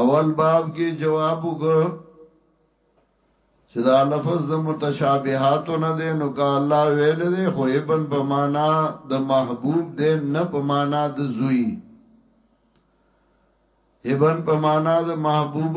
اول باب کې جواب وګو چې دا لفظ د متشابهات نه دی نو کا الله ویل دی خو ابن په معنا د محبوب دی نه په معنا د زوی ابن په معنا د محبوب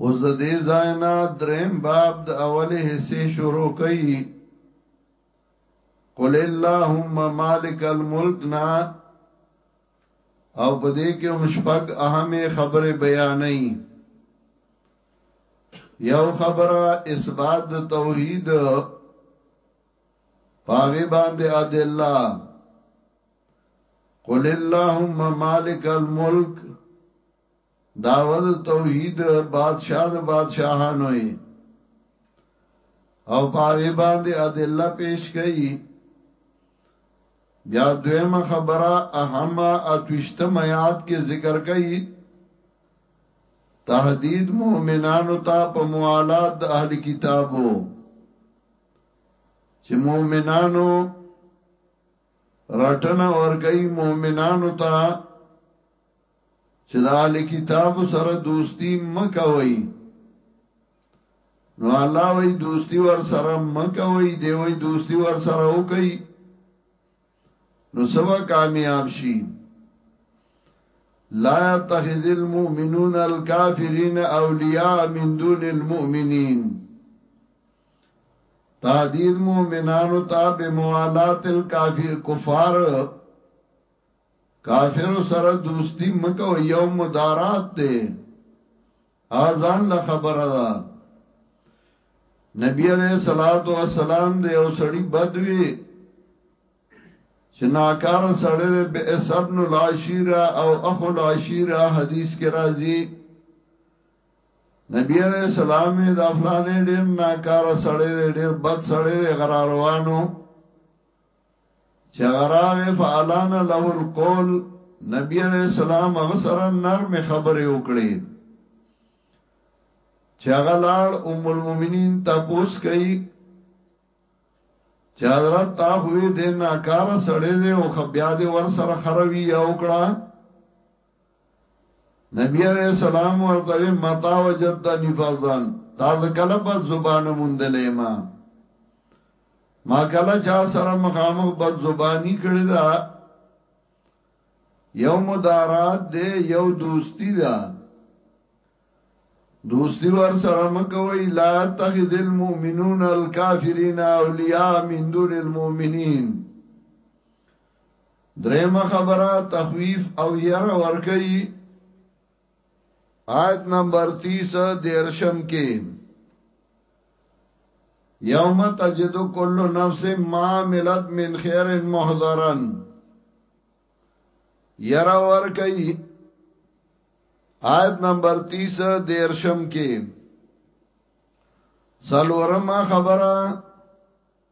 اوس د دې ځای نه دریم باب د اوله حصے شروع کړي قل اللهم مالک الملک نا او په دې کې هم شپږ اهمه خبره بیانې یو خبره اثبات د توحید پاغه باندې ادله قل اللهم مالک الملک دعوت توحید بادشاہ د بادشاہانو ای او پاغي باندې ادله پیش کړي بیا دویمه خبره اهم اتوشتم آیات کې ذکر کړي تهدید مؤمنانو ته په موالات د اهل کتابو چې مؤمنانو رټنه ورګي مؤمنانو ته چې دا اهل کتاب سره دوستی مکوي نو الله وی دوستی ور سره مکوي دی وی دوستی ور سره وکي نو سبا کامیاب شي لا يتخذ المؤمنون الكافرين اولیاء من دون المؤمنین تهدید مومنانو ته به موالات الکافر کفار کافرو سره دوستی مکو یو مدارات دی اذان له خبره ده نبی علیہ الصلوۃ والسلام دی او سړی بدوی چې ناکار سړی دی به ابن العشیرہ او اخو العشیرہ حدیث کې راځي نبی علیہ السلام د افلانې ډیر ناکار سړی دی ډیر بد سړی دی غراروانو چې هغه راغې فعلان له القول نبی علیہ السلام هغه سره نرم خبرې وکړې چې هغه لاړ ام المؤمنین تپوس کوي چې حضرت تا خوې دې ناکار سړې دې او خبیا دې ور سره خروي یا وکړه نبی علیہ السلام ورته متا وجد نفذان تاسو کله په زبان مونډلې ما ما کله چا سره مخامخ بد زبانی کړی دا یو مدارات دی یو دوستی ده دوستی ور سره مکوي لا تخذ المؤمنون الكافرين اولیاء من دون المؤمنین درېمه خبره تخویف او ير ور کوي آیت نمبر تیس دیرشم کے یوم تجدو کل نفس ما ملت من خیر محضرن یراور کئی آیت نمبر تیس دیرشم کے سلورما خبر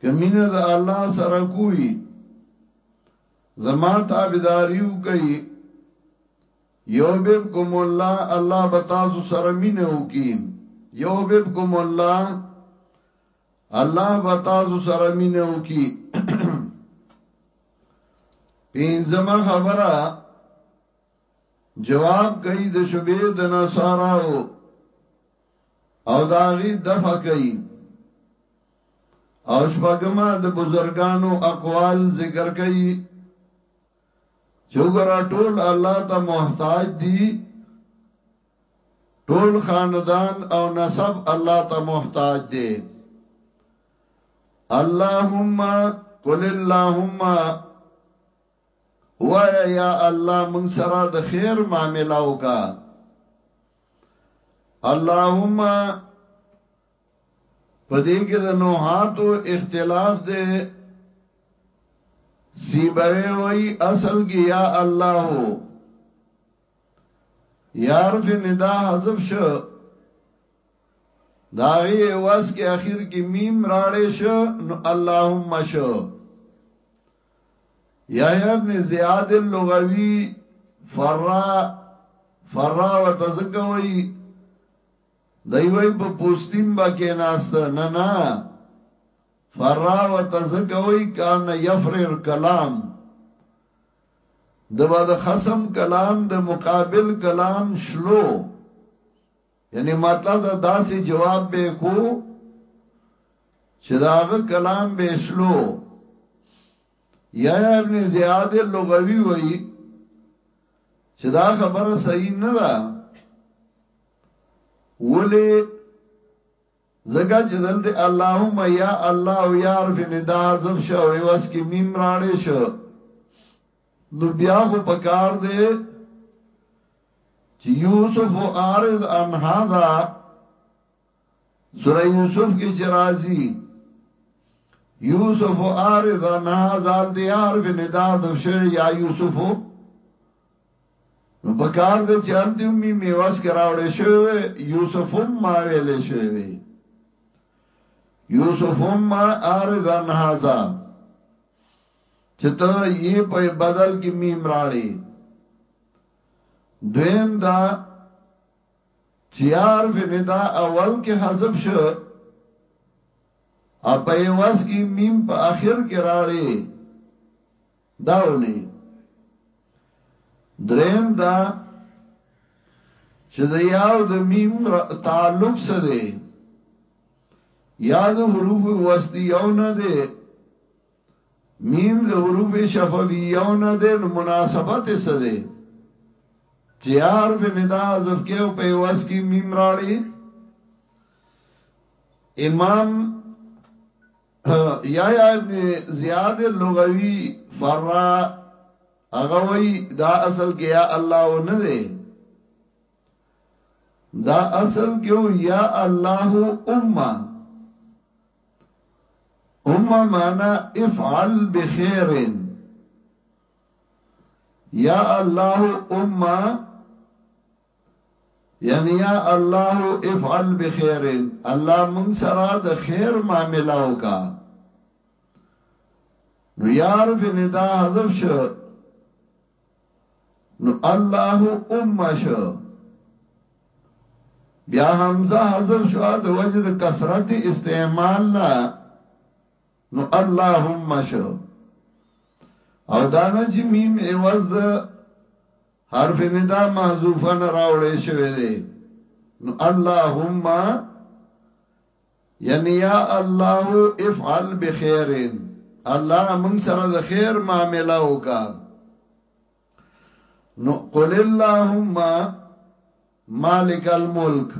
کمینه د الله سره کوي زما تابعداریو کوي یوببکم الله الله بتاسو سره مینه وکي یوببکم الله الله بتاسو سره مینه وکي پینځمه خبره جواب کوي د شوبې د نصاراو او دا غي دفع کوي او شپګما د بزرګانو اقوال ذکر کوي چوغرا ټول الله ته محتاج دي ټول خاندان او نسب الله ته محتاج دي اللهم قل اللهم وایه یا الله مونږ سره د خیر معامله وکړه اللهم پدې کې د نوحاتو اختلاف دی سیبوی وی اصل کې یا الله یار فی ندا حذف شو داغی واس کې اخر کې میم راړې شو نو اللهم شو یحیی ابن زیاد اللغوی فرا فرا و تزکوی دی وای په پوستین با کې ناست نه نه فرا و تزکوی کان یفرر کلام د بعد خصم کلام د مقابل کلام شلو یعنی مطلب دا داسې جواب به کو چې داغه کلام به شلو یا ابن زیاد لغوی وای چې دا خبره صحیح نه ده ولی ځکه چې دلته اللهم یا الله او یا حرف ندا حذف شو او ایواز کې میم راړې شو نو بیا خو پکار دی چې یوسف او عارض ان هاذا سورہ یوسف کې چې راځي یوسف او عارض ان هاذا دې حرف ندا حذف شو یا یوسف نو په کار دی چې هلته هم مې میوس کې راوړې شوی وي یوسف هم ما ویلې شوی وي یوسف هم ما آرزان هازا چې ته یې په بدل کې میم راړې دویم دا چې عارف ندا اول کې حذف شو اپې واس کې میم په اخر کې راړې دا ولي دریم دا چې د یاو د میم تعلق څه دی یا د حروف وسطی یو نه دی میم د حروف شفوی یو نه دی نو مناسبت څه دی چې یار به ندا حذف کې او په واس کې میم راړي امام یحیٰ ابن زیاد لغوی فرا اغوی دا اصل کې یا الله و نه دی دا اصل کې یا الله امه امه معنا افعل بخير یا الله امه یعنی یا الله افعل بخیر الله مونږ سره د خیر معاملې وکا نو یارف ندا حذف شو نو الله امه شو بیا حمزه حذف شو د وجد کثرت استعمال نه نو اللهم شو او دانه چې میم ایواز د حرف ندا محذوفه نه راوړې شوی دی نو اللهم یعنی یا الله افعل بخیر الله من سره د خیر معاملہ وکا نو قل اللهم مالک الملک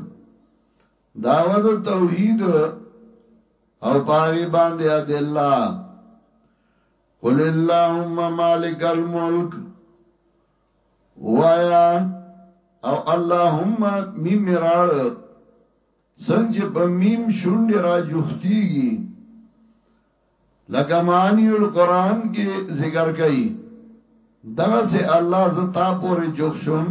دعوت توحید او پاغي باندې ادله قل اللهم مالک الملک وایا او اللهم میم راړ څنګه چې په میم شونډه را جوختیږي لکه معنی القرآن کې ذکر کړي دغه سه الله زتا پورې جوخ شوم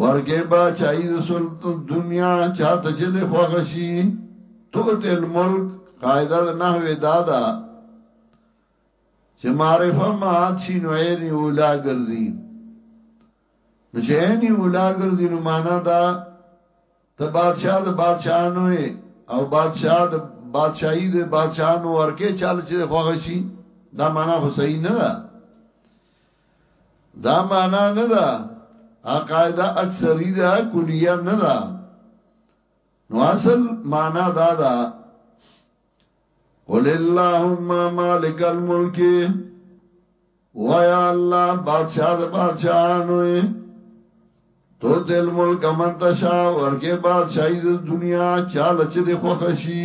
ورګه با چای د سلطان دنیا چاته چې د خوغشي توت الملک قاعده د نحوی دادا چې معرفه مات شي نو عین اولا ګرځي نو چې عین اولا ګرځي نو معنا دا ته بادشاہ د بادشاہانو او بادشاہ د بادشاہي د بادشاہانو ورکه چاله چې خوغشي دا معنا خو صحیح نه ده دا معنا نه ده عقاید اکثری ده کلیه نه ده نو اصل معنا دا ده قل اللهم مالک الملک ویا الله بادشاہ د بادشاہانو تو تل ملک من تشا ورکه بادشاہی د دنیا چاله چې د خوښ شي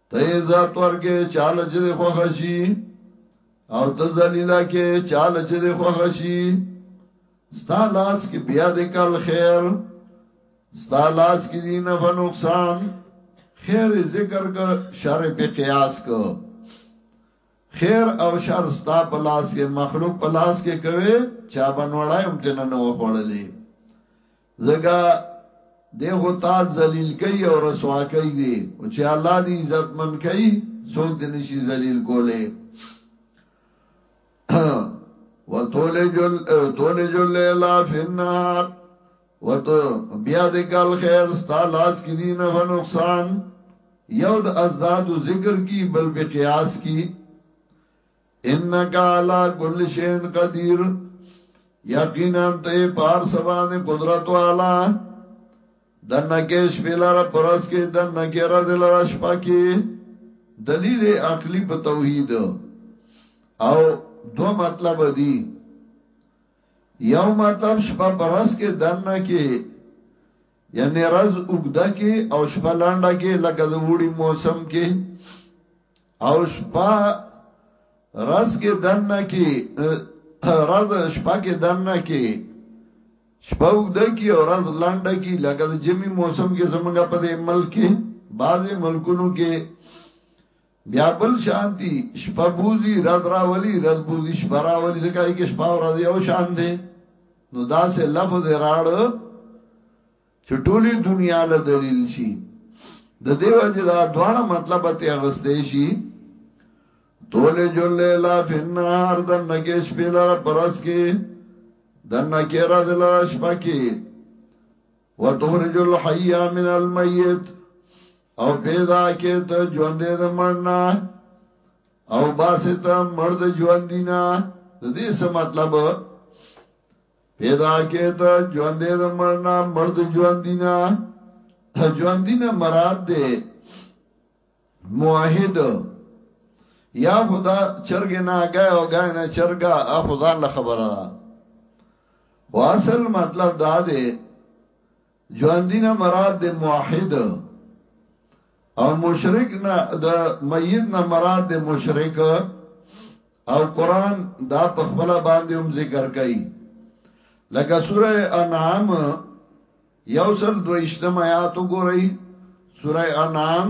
ته عزت ورکې چاله چې دی خوښ شي او ته ذلیلہ کې چاله چې دی خوښ شي ستا لاس کې بیا د کل خیر ستا لاس کې دی نه په نقصان خیر ذکر کا شر په قیاس کا خیر او شر ستا په لاس کې مخلوق په لاس کې کوي چا بنوړای هم تنه نه وخوړلې ځکه دی خو تا ذلیل کوي او رسوا کوي دی او چې الله دې عزت من کوي څوک دې نشي ذلیل کوله وتولجل تولجل لیلا فی النهار وتو بیا دې کال خیر ستا لاس کې دي نه و نقصان یو د ازداد ذکر کی بل په قیاس کی انک علی کل شین قدیر یقینا ته پار سبانه قدرت والا دنکش پیلار پرس کې دنکې راز لرا شپه کې دلیل عقلی په توحید او دو مطلب دی یو مطلب شپه پرس کې دنکې یعنی رز اوګدا کې او شپه لاندا کې لکه د وړي موسم کې او شپه رس کې دنه کې راز شپه کې دنه کې شپه وګد کې او راز لاند کې لکه د جمی موسم کې زمونږه په دې ملک کې بعضې ملکونو کې بیا بل شانتی شپه بوزي رد راولي رد بوزي شپه راولي ځکه کې شپه او راز یو شان دي نو دا سه لفظ راړ چې ټولي دنیا له دلیل شي د دې وجه دا دواړه مطلب ته اغستې شي توله جو لیل فی النهار د نګیش په لار پرس کې د نګی را د لار شپه کې وتخرج الحی من المیت او پیدا کې ته ژوند د مرنا او باسه ته مرد ژوند دینا د دې څه مطلب پیدا کې ته ژوندې د مرنا مرد ژوندینا ته ژوندینا مراد دې موحد یا خدا چرګ نه غای او غای نه چرګا خدان له خبره ده واصل مطلب دا دی ژوندی نه مراد د موحد او مشرک نه د میت نه مراد د مشرک او قران دا په خپل باندې هم ذکر کوي لکه سوره انعام یوصل دویشتم آیات وګورئ سوره انعام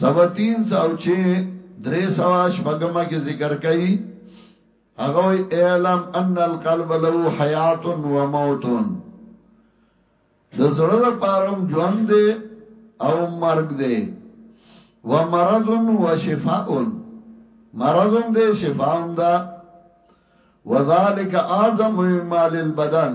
صفحه تین سو چه درې سوه شپږمه کې ذکر کوي هغه وی اعلم ان القلب له حیات و موت د زړه د پارم ژوند دی او مرګ دی و مرض و شفاء مرض دی شفاء ده وذالک اعظم مال البدن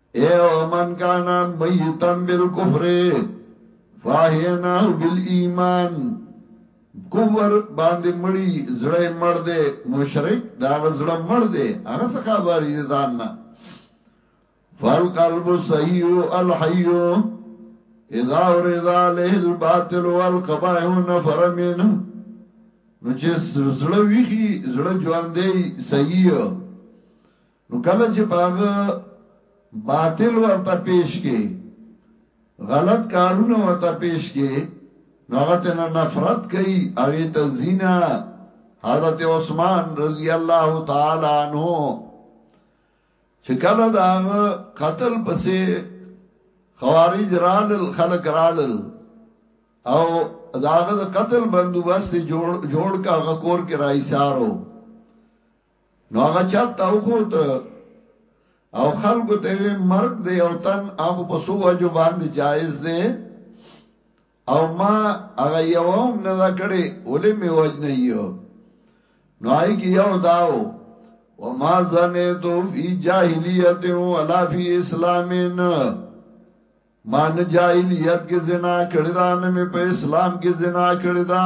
اے او من کانا میتن بالکفر فاحیناه بالایمان کفر باندې مړی زړه مړ دی مشرک دا زړه مړ دی هغه څه خبرې دي ځان نه فالقلب صحیح الحی اذا ورد عليه الباطل والقبائح نفر منه نو چې زړه ویخي زړه ژوندې صحیح نو کله چې په هغه باطل ورته پیش کې غلط کارونه ورته پیش کې نو هغه ته نفرت کوي هغه ته زینا حضرت عثمان رضی الله تعالی عنہ چې کله دا قتل پسې خوارج رال خلق رال او داغه د قتل بندوبست جوړ جوړ کا غکور کې راي سارو نو هغه چت ته وخوت او خلکو ته وی مرګ دی او تن هغه په سو وجو باندې جایز دی او ما هغه یو هم نه دا کړي ولې می وجنه یو نو آی کی یو داو وما زنیتو فی جاہلیت ولا فی اسلامین ما نه جاہلیت کې زنا کړی دا نه می په اسلام کې زنا کړی دا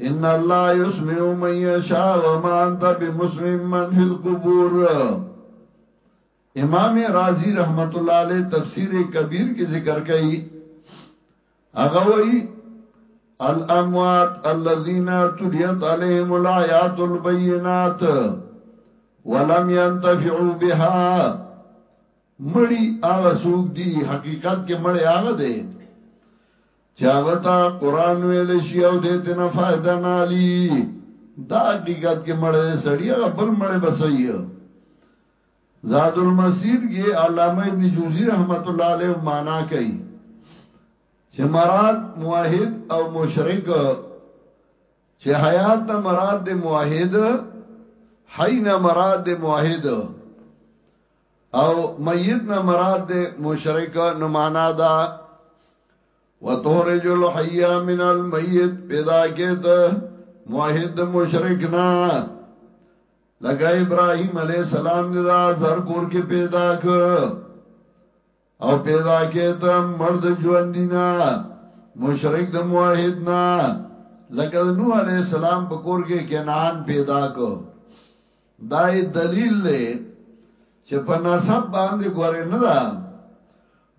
ان الله يسمع من يشاء وما انت بمسمع من في القبور امام رازی رحمت الله علیه تفسیر کبیر کې ذکر کړي هغه وایي الاموات الذين تليت عليهم الايات البينات ولم ينتفعوا بها مړی هغه سوق دی حقیقت کې مړی هغه دی چې هغه ته قران ویل شي او دې ته نه فائدہ نه علي دا حقیقت کې مړ سړی هغه بل مړ بسوي زاد المسیر کې علامه ابن جوزی رحمت الله علیه معنا کوي چې مراد موحد او مشرک چې حیات نه مراد د موحد حی نه مراد د موحد او میت نه مراد ده مشرک نو معنا دا وتورج الحي من الميت پیدا کېد موحد مشرک نه لکه ابراهيم عليه السلام دا زر کور کې پیدا ک او پیدا کېته مړ د ژوندی نه مشرک د موحد نه لکه د نوح علی السلام په کور کې کنعان پیدا کو دای دلیل له چې په نسب باندې ګورې نه دا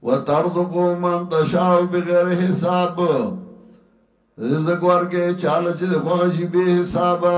وترزقو من تشاء بغیر حساب رزق ورکه چاله چې خوښ شي به حسابه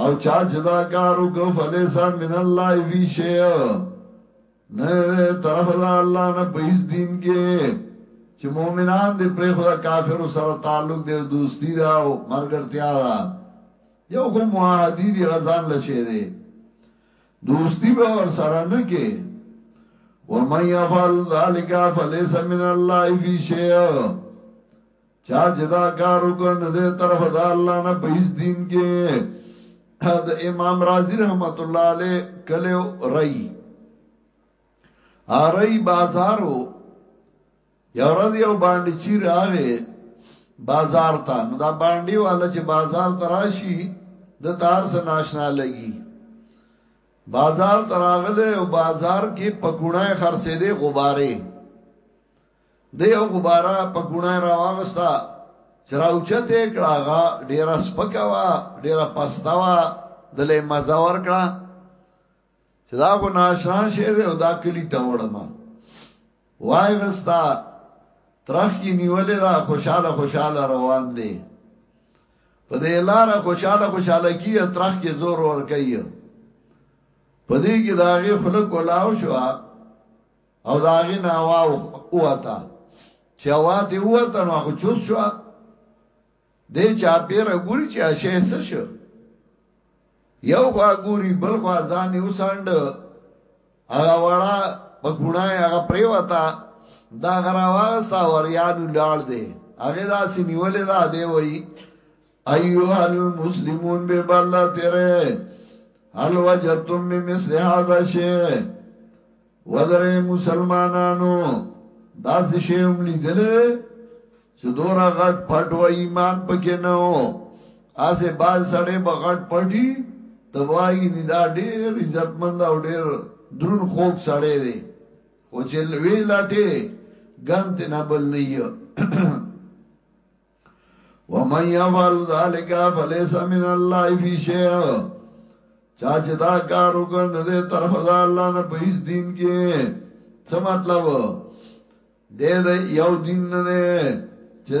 او چا چې دا کار وکړ فلیسا من الله فی شیء نه ده طرف دا الله نه په هیڅ دین کې چې مؤمنان دې پر خدا کافر سره تعلق دې دوستی دا او مرګرتیا دا یو کوم معاهدی دی غزان لشه دې دوستی به ور سره نه کې ومن يفعل ذلك فليس من الله في شيء چا چې دا کار وکړ نو دې طرف د الله نه په هیڅ دین کې د امام رازی رحمت الله علیه کله رای اری بازارو یو ورځ یو باندې چې راغې بازار ته نو دا باندې والا چې بازار ته راشي د تار سره ناشنا لګي بازار تراغله او بازار کې پکونه خرڅې دي غبارې د یو غباره په ګونه را واغستا چې راوچته کړه غا ډیر سپکوا ډیر پستوا دلې مزه ور کړه چې دا کو ناشان شه دی او دا کلی ته وړم وای غستا ترخ کی نیولې دا خوشاله خوشاله روان دی په دې لار خوشاله خوشاله کیه ترخ کې زور ور کوي په دې کې داغه خلک ولاو شو او دا غي نه وا اوتا چې وا دې اوتا نو خو چوس شو دې چا پیر ګوري چې اشه څه شو یو خوا ګوري بل خوا ځان یو ساند هغه وړا په ګناي هغه پریوتا دا غراواستا وریانو لاړ دې هغه داسې نیولې دا دی وای ایوها المسلمون به بالله تیرې هل وجدتم من مثل هذا شی وذره مسلمانانو دا څه شی هم لیدل چې دورا غټ پټ و ایمان پکې نه و اسه باز سړې بغټ پټي تبوای نه دا ډېر عزتمند او ډېر درون خوک سړې دی او چې وی لاټه ګنت نه بل نه ومن يفعل ذلك فليس من الله في شيء چا چې دا کار وکړ نه دې طرف دا الله نه په هیڅ دین کې څه مطلب دې دې یو دین نه چې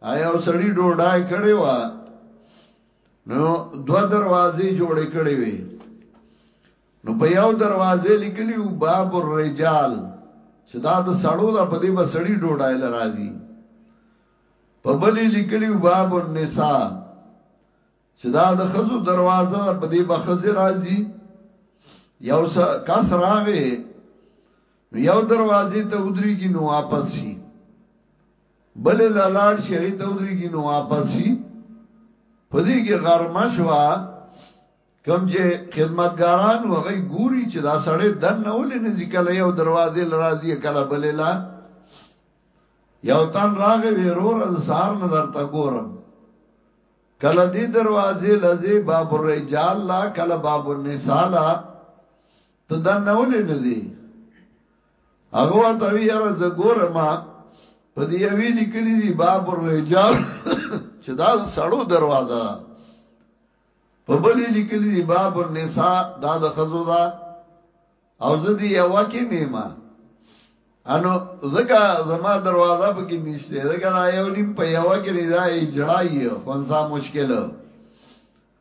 آیا سړی ډوډای کړي وا نو دو دروازې جوړې کړې وي نو په یو دروازې لیکلی او باب الرجال چې دا د سړو د په دې بسړی ډوډای لراځي په بلې لیکلی او باب النساء چې دا د خزو دروازه په دې بخزه راځي یو کس راغې نو یو دروازې ته ودرېږي نو واپس شي بلې لالاړ شي هغې ته ودرېږي نو واپس شي په دې کې غرمه شوه کوم چې خدمتګاران و هغه ګوري چې دا سړی دن نه ولې نه ځي کله یو دروازې لرازي کله بلې لا یو تن راغې ورور د سار نظر ته ګورم کله دې دروازې لځي باب الرجال لا کله باب النساء لا ته دن نه ولې نه ځي هغه ورته وی یاره زه ګورم په دې یوی لیکلی دی باب الرجال چې دا سړو دروازه ده په بلی لیکلی دی باب النساء دا د خزو ده او زه دی یو کې نیمه انو زګه زما دروازه په کې نشته زګه دا یو نیم په یو کې نه دی جړای خونسا مشکل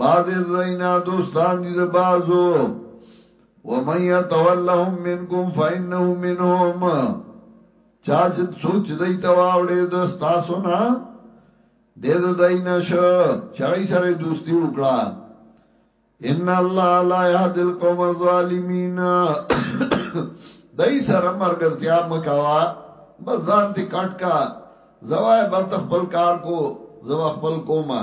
بعض زینا دوستان دي د بعضو ومن يتولهم منكم فانه منهم چا چې سوچ دی ته واوړې د تاسو نه د دې دای نشو چای سره دوستی وکړه ان الله لا يهدي القوم الظالمين دای سره مرګرتیا مکوا بس ځان ته کټ کا زوای بس خپل کار کو زو خپل کوما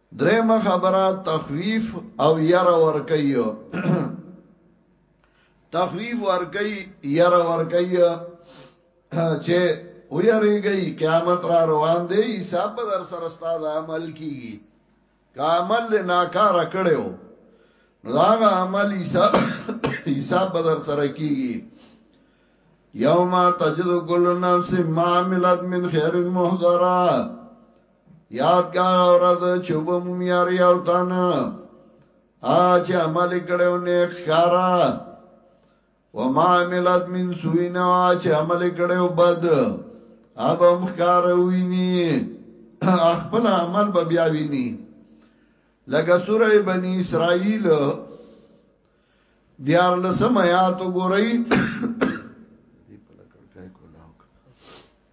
درېمه خبره تخویف او ير ور کوي تخویف ور کوي ير ور کوي چې ویریږي قیامت را روان دی حساب به در سره ستاد عمل کیږي کامل له ناکار کړو نو هغه عمل حساب حساب به در سره کیږي یوم تجد کل نفس ما عملت من خیر محضرات یاد کا ورځ چې وب مم یار یو تن ا چې عمل کړو نیک ښارا وما عملت من سوینا چې عمل کړو بد اب هم ښکار ویني خپل عمل به بیا ویني لکه سوره بنی اسرائیل دیار لسم آیات وګورئ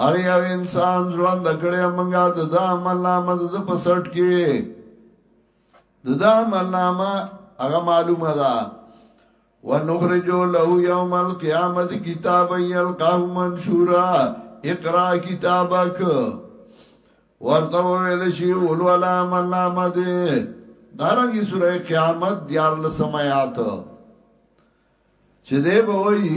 هر یو انسان ژوند کړي منګه د دا عمل نامه د پسټ کې د دا عمل نامه هغه معلومه ده ونخرجو له یوم القیامت کتابا یلقاه منشورا اقرا کتابک ورته ویل شي اول ولا عمل نامه ده دارنګي سوره قیامت دیار لسمات چې دی به وایي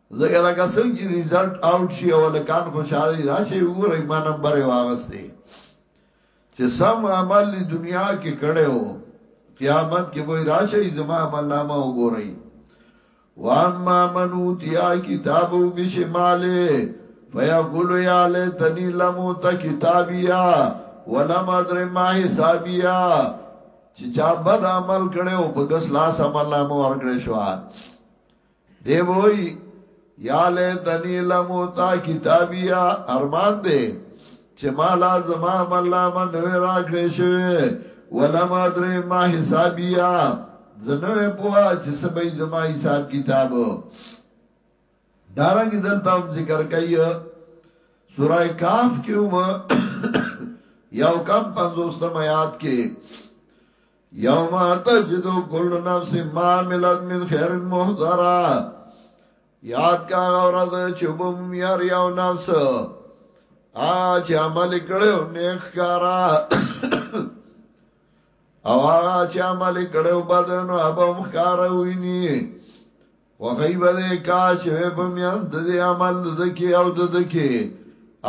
ځکه لکه څنګه چې ریزلټ آوټ شي او لکان خوشاله دي راشي وګورئ ما نمبر یې واغسته چې سم عمل دی دنیا کې کړو قیامت کې وای راشي زما عمل نامه وګورئ وان ما منو تیا کتابو بشماله فیقول یا لیتنی لمو تا کتابیا ولم ادر ما حسابیا چې چا بد عمل کړو په ګس لاس عمل نامه ورکړې شو دی وای یا لیتنی لموتا کتابیا ارمان دی چې ما لا زما عمل نامه نوې راکړې شوی ولم ادري ما حسابیا زنوې پوا چې سبې زما حساب کتاب دارنګ دلته هم ذکر کوي سورای کاف کې هم یو کم 50 آیات کې یوم تجد کل نفس ما ملت من خیر محضرا یاد کا غورز چوبم یار یو نفس آج عمل کړو نیک کارا او هغه چې عمل کړو بدن او ابم خار ویني وغیب دې کا چې په میان د دې عمل د کې او د کې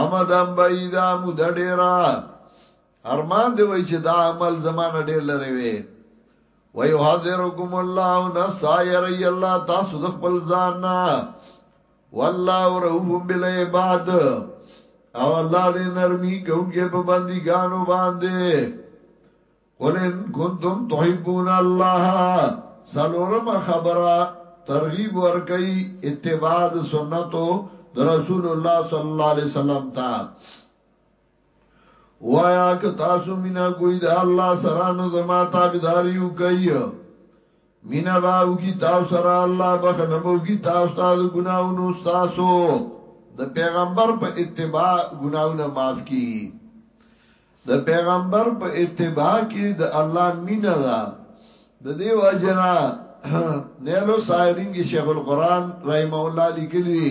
امدم بعیدا مو د ډیرا ارمان دی وای چې دا عمل زمانه ډیر لري وي ويحذركم الله نفسا يري الله تاسو د خپل ځان نه والله رؤوف بالعباد او الله دې نرمي کوونکې په بندګانو باندې قل ان كنتم تحبون الله سلورم خبره ترغیب ورکي اتباع سنتو د رسول الله صلی الله علیه وسلم ته وایا که تاسو مینا کوی د الله سره نو زما تابعداریو کوي مینا باو کی تاسو سره الله بخنه بو کی تاسو ته د ګناونو تاسو د پیغمبر په اتباع ګناونه معاف کی د پیغمبر په اتباع کې د الله مینا ده د دې واجنا نیلو سایرین کې شیخ القران رحم الله لیکلی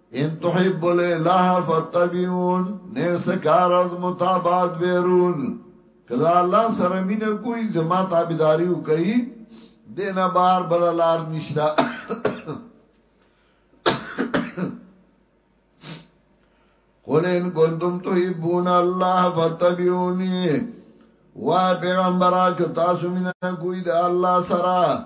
ان تحب الله فتبعون نه سکار از متابعت بیرون کدا الله سره مینه کوئی زما تابعداري کوي دینه بار بل لار نشتا قل ان کنتم تحبون الله فتبعوني وا پیغمبره که تاسو مینا کوی د الله سره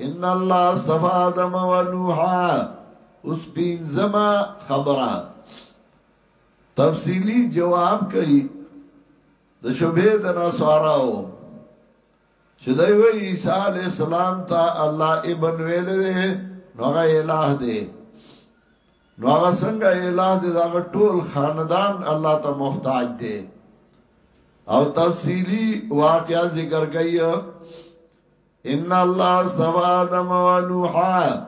ان الله استفا آدم و نوحا اس بینزما خبرہ تفصیلی جواب کئی د شبه د نصاراو چې دوی وی عیسی علی السلام ته الله ابن ویل دی نو هغه الہ دی نو هغه څنګه الہ دی دا ټول خاندان الله ته محتاج دی او تفصیلی واقعا ذکر کئی ان الله استوى آدم ونوحا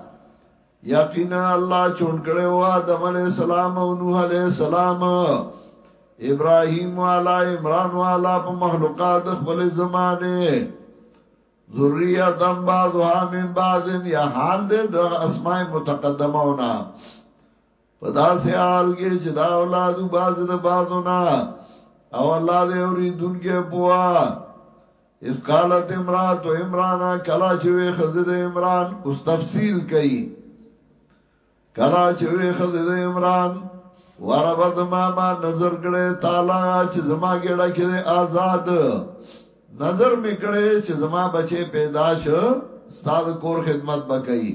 یقینا الله چون کړو آدم علی السلام او نوح علی السلام ابراهیم والا عمران والا په مخلوقات خپل زمانه ذریه دم بعضها من بعض یا حال دې د اسماء متقدمه ونه په داسې حال کې چې دا اولاد باز د بازو نه او الله دې اوریدونکو بوا اس قالت امرات و عمرانا کلا چوی خزد عمران اس تفصیل کئی کلا چوی خزد عمران ورب زما ما نظر کړي تعالی چې زما ګړه کې آزاد نظر می کړي چې زما بچي پیدا شو ستاد کور خدمت بکئی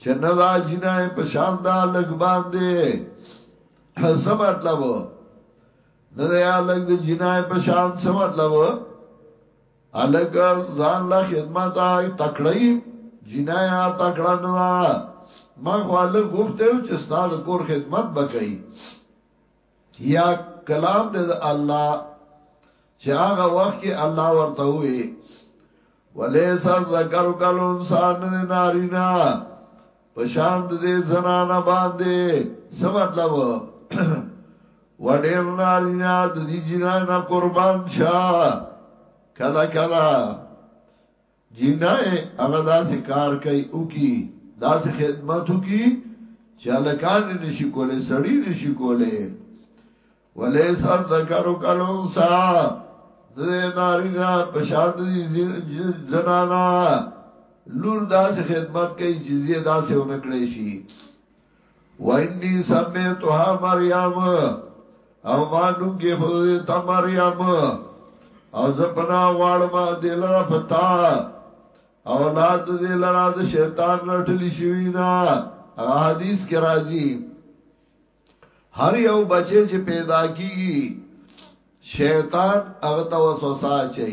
چې نه دا جنای په شان دا لګ باندې څه مطلب نه دا لګ د جنای په شان څه مطلب الګ ځان لا خدمت آی تکړی جنای تکړه نه ما خو الګ غوښته چې ستاسو کور خدمت وکړي یا کلام د الله چې هغه وخت کې الله ورته وې وليس ذکر کل انسان نارینا پشان دې زنانه باندې سم مطلب وډیر نارینا د دې جنانه قربان شاه کلا کلا جینا هغه داسې کار کوي او کی داسې خدمت کی چې الکان نشي کوله سړی نشي کوله وليس الذکر کلونسا نه نارینا پشان دي زنانا لور داسې خدمت کوي چې زیه داسې ونکړې شي وانی سمیتها مریم او ما نوم کې خدای ته مریم او زپنا غواړم دلرا پتا اولاد دلرا د شیطان رټلی شوی نه حدیث کې راځي هر یو بچی چې پیدا کیږي شیطان هغه ته وسوسه چي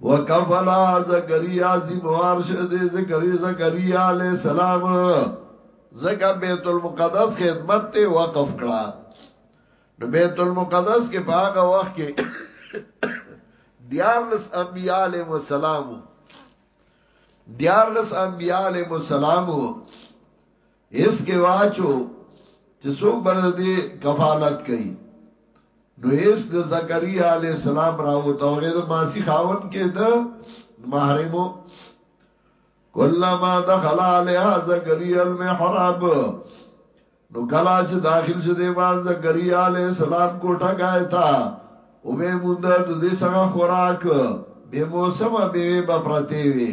وکفلا زکریا زموار شه دې زکریا زکریا علی السلام زکه بیت المقدس خدمت ته وقف کړه نو بیت المقدس کې په هغه وخت کې دیارلس انبیاء علیہ السلام دیارلس انبیاء علیہ السلام هیڅ کې واچو چې څوک به دې کفالت کوي نو هیڅ د زکریا علی السلام راو توغه د ماسی خاون کې د محرمو کلمہ دخل علیها زکریا المحراب نو کلا چې داخل شه دی باز زکریا علی السلام کوټه غایتا او به مونږ د دې څنګه خوراک به موسمه به به پرتی وي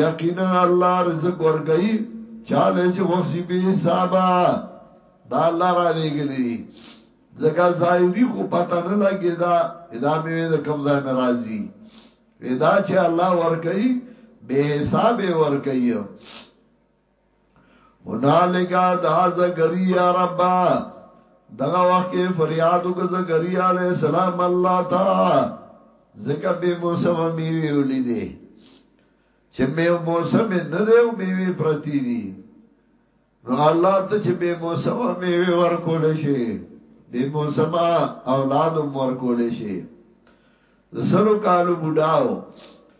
یقینا الله رزق ورګي چاله چې وخی به حساب دا الله را لګلی زګه ظاهری خو پتا نه لګی دا ادا می د کم ځای ناراضي ودا چې الله ورګي به حساب ورګي هنالک دا زکریا رب دغه وخت کې فریاد وکړ زکریا علی السلام الله تا زکه به موسم میوي ولیدې چې مې موسم نه دی او میوي پرتی دي نو الله ته چې به موسم میوي ورکول شي به موسم اولاد ورکول شي د سلو کالو بډاو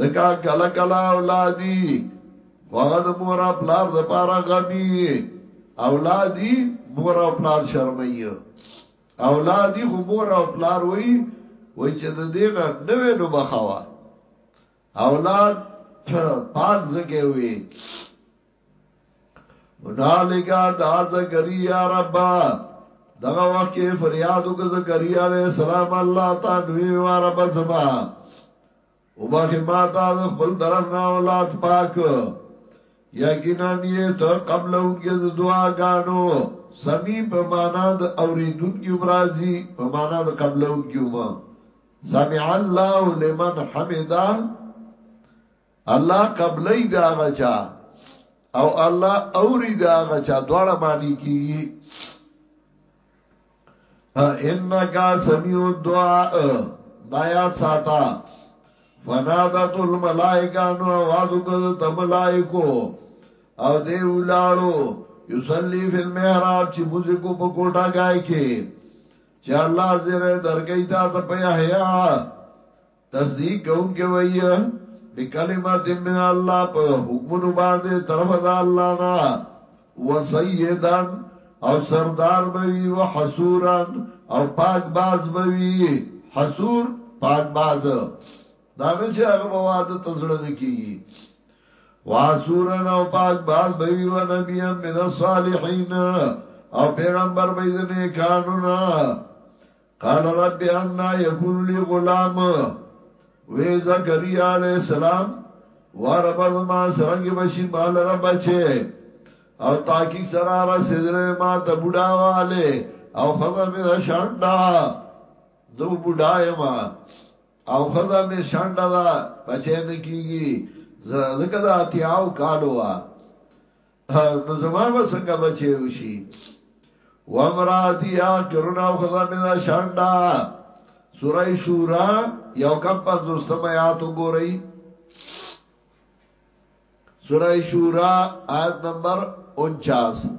زکا کلا کلا اولادی وغه د مور او پلار د پاره غمی اولادی مور او پلار شرمای اولادی خو مور او پلار وای وای چې د دینه نوې نو بخوا اولاد پاک زګه وی هنالک دا زکریا ربا دغه وخت کې فریاد وکړ زکریا علیہ السلام الله تعالی وی و رب زما وبخه ما تا د خپل طرف نه اولاد پاک یقینا یې ته قبل اونګه د دعا غانو سمی په معنا د اوریدون کې مرাজি په معنا د قبل اونګه ما سمع الله لمن حمدا الله قبلی دا هغه چا او الله اوری دا هغه چا دواړه معنی کیږي انک سمیع الدعاء دا یا ساتا فنادت الملائکه نو आवाज وکړ د ملائکو او دی ولاړو یصلی فی المحراب چې موزه کو په کوټه گای کې چې الله زره درګی تا ته په حیا تصدیق کوونکی وایي بکلمات من الله په حکمونو باندې طرف د الله نه وسیدان او سردار بوي او حسوران او پاک باز بوي حسور پاک باز دا نه چې هغه بواده تزړه نه کیږي واسورن او پاک باز بوي او نبی من الصالحین او پیغمبر بيدنه قانونا قال رب ان يكون لي غلام وی زکریا علیہ السلام ورب زما سرنګ بشی مال رب چه او تاکي سره را سدره ما ته بډاواله او خزه می شانډا زو بډایم او خزه می شانډا دا بچی نه کیږي زکه دا اتیاو کالو وا نو زما به څنګه بچي وشي وامراتی آخرون او خزا من شاندا سوره شورا یو کم پنځوستم آیات وګورئ سوره شورا آیت نمبر 49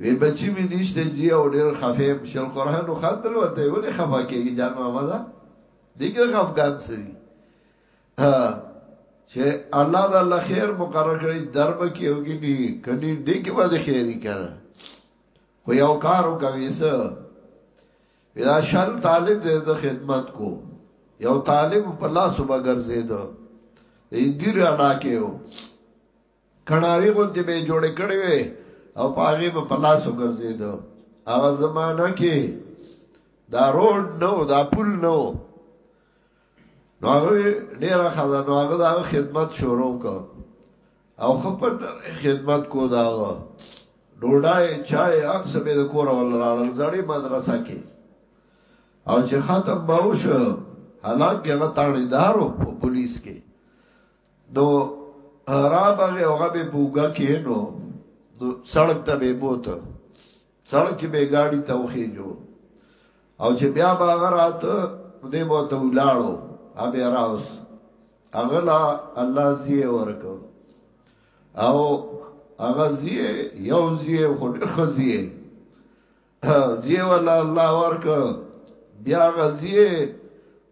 وی بچی می نشته جی او ډیر خفیم شل قران خندل ورته ولی خفا کیږي جان محمد دغه خفقان سری ها چې الله د الله خیر مقرر کړی درب کې اوګی نی کني دغه باندې خیری کړه خو یو کار وکوي سه ودا شل طالب دې د خدمت کو یو طالب په لاس وبګرځید دې دیر علاقه یو کړاوی غونډې به جوړې کړې وي او پاغي به پلاسو ګرځیدو هغه زمانہ کې دا روډ نو دا پل نو نو هغه ډیره خزانو هغه دا خدمت شروع کو او خپل خدمت کو دا ډوډای چای هر څه به د کور ول راړل زړی مدرسه کې او چې ختم به وشو حالانکه هغه تاړیدارو په پولیس کې نو را بغه هغه به بوګه کینو نو سړک ته به بوت سړک به گاڑی ته وخیجو او چې بیا باغ راته دې بو ته ولاړو ابي راوس اغلا الله زی ورکو او اغه زی یو زی خود خزی زی ولا الله ورک بیا غزیه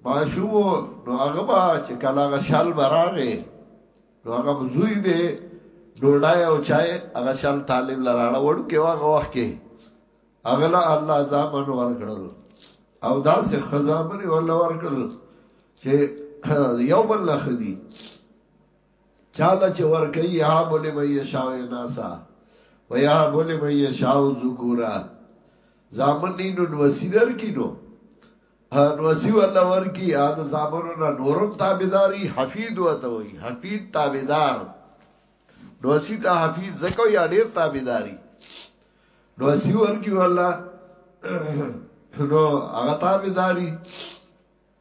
ماشومو نو هغه با چې کله هغه شال براغه نو هغه زوی به ډوډای او چای هغه شال طالب لراړه وړو کې هغه وخت کې اغلا الله زامن ورکړل او دا سه خزامن ول ورکړل چې یو بل لخدي چاله چې ور کوي یا بولی مې یشاو ناسا و یا بولی مې یشاو ذکورا زامن نو وسیدر کینو نو وسی ولا ور کی ااد زامنو نه نورم تابعداري حفید وته وي حفید تابعدار نو وسی ته حفید زکو یا ډیر تابعداري نو وسی ور کی ولا نو هغه تابعداري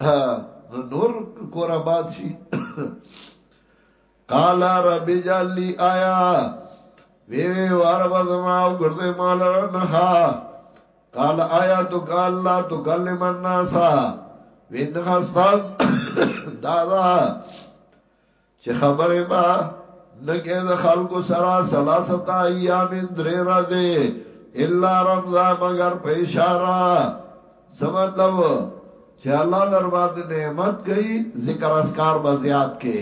نور کور آباد شي قال رب اجعل لي آية وی وی وار بزما او ګرځې مال نه ها قال آية تو قال لا تكلم الناس وین خستاز دادا چې خبره با نکه د خلکو سره سلاستا ایام درې راځي الا رمضان مگر په اشاره سمطلب چې الله در باندې نعمت کوي ذکر اسکار به زیات کې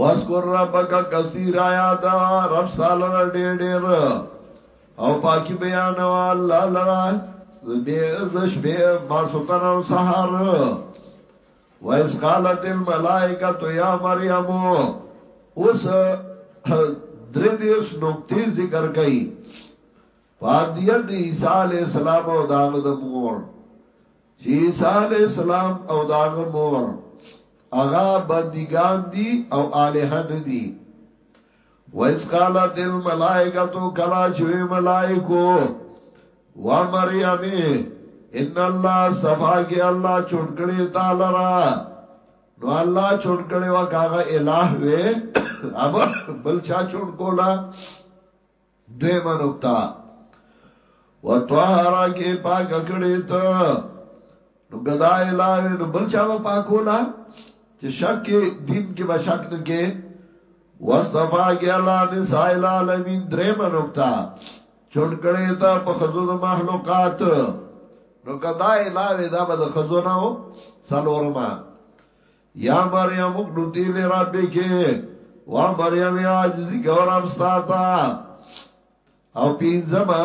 واسکر ربک کثیر آیات رب سال ډېر ډېر او پاکي بیان او الله لرا به زش به ما سوتن او سحر وَإِذْ قَالَتِ الْمَلَائِكَةُ يَا مَرْيَمُ اوس درې دیش نقطې ذکر کړي فاردیت د عیسی علی السلام او داغه د مور چې عیسی علی السلام او داغه مور اغا بندگان دي او الہ نه دي وَإِذْ قَالَتِ الْمَلَائِکَةُ کلا چې وې ملائکو و مریم ان الله صفاک الله چون کړي تعالی را نو الله چون کړي وکاغه الہ وې اب بل چا چون کولا دوی منوکتا و طهرا کې پاک کړي ته نو ګدا علاوه نو بل چا په کولا چې شک دین کې به شک نه کې واستفا یلا نساء العالمین درې منوکتا چون کړي ته په خزو د مخلوقات نو ګدا علاوه دا به د خزو نه و سلورما یا مریم قنوتی لربک وا مریم عاجزی ګورم ستا او پینځما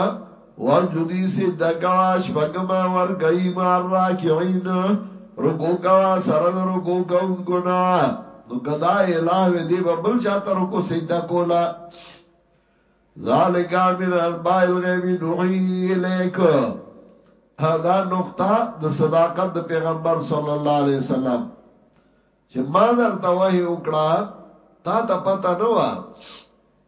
والجدی سیدا کوا شپګما ور گئی مار راکعين رکو کوا سره د رکو کون ګنا نو کدا الہ و دی بل چاته رکو سیدا کولا ذالک من انباء الغیب نوحی الیک دا نقطه د صداقت د پیغمبر صلی الله علیه وسلم چې ما درته وه وکړه تا ته پته نه و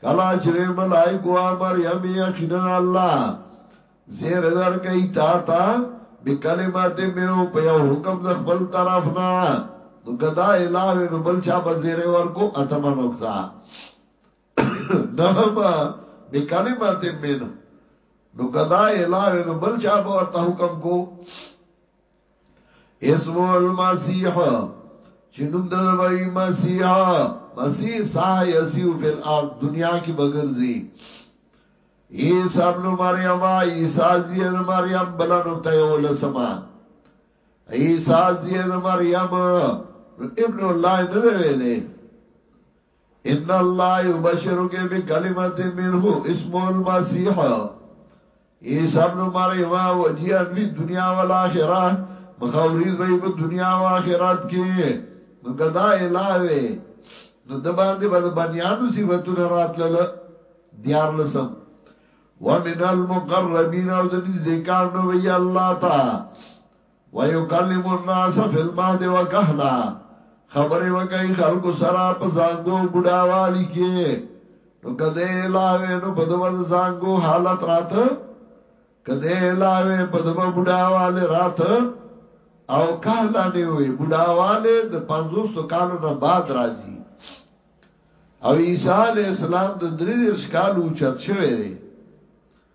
کله چې وې ملائکو مریم یقینا الله زیر در کوي تا تا بکلمات منو په یو حکم ز خپل طرف نه نو کدا علاوه نو بل چا بزیر ورکو اتم نقطه نهما بکلمات منو نو کدا علاوه نو بل چا به ورته حکم کو اسمو المسیح چې نوم د وای مسیح مسیح سا یسیو فی الارض دنیا کې بغرزي عیسی ابن مریم عیسی زید مریم بل نقطه یو لسما عیسی زید مریم ابن الله نه ویلې ان الله یبشرک بکلمت منه اسم المسیح عیسی ابن مریم او جیان فی دنیا و الاخره مخاورید وی په دنیا او آخرت کې نو ګدا الهوی نو د باندې بد بنیانو صفاتونه راتلل دیار لسم ومن المقربین او د نزدې کانو وی الله تعالی ويکلم الناس فی المهد وکهلا خبرې وکړي خلکو سره په زنګو بډاوالي کې نو کده علاوه نو په دغه زنګو حالت راته کده علاوه په دغه بډاواله راته او کهلا نه وي بډاواله د 500 کالو نه بعد راځي او عیسی علی السلام د درې درش کالو چت شوی دی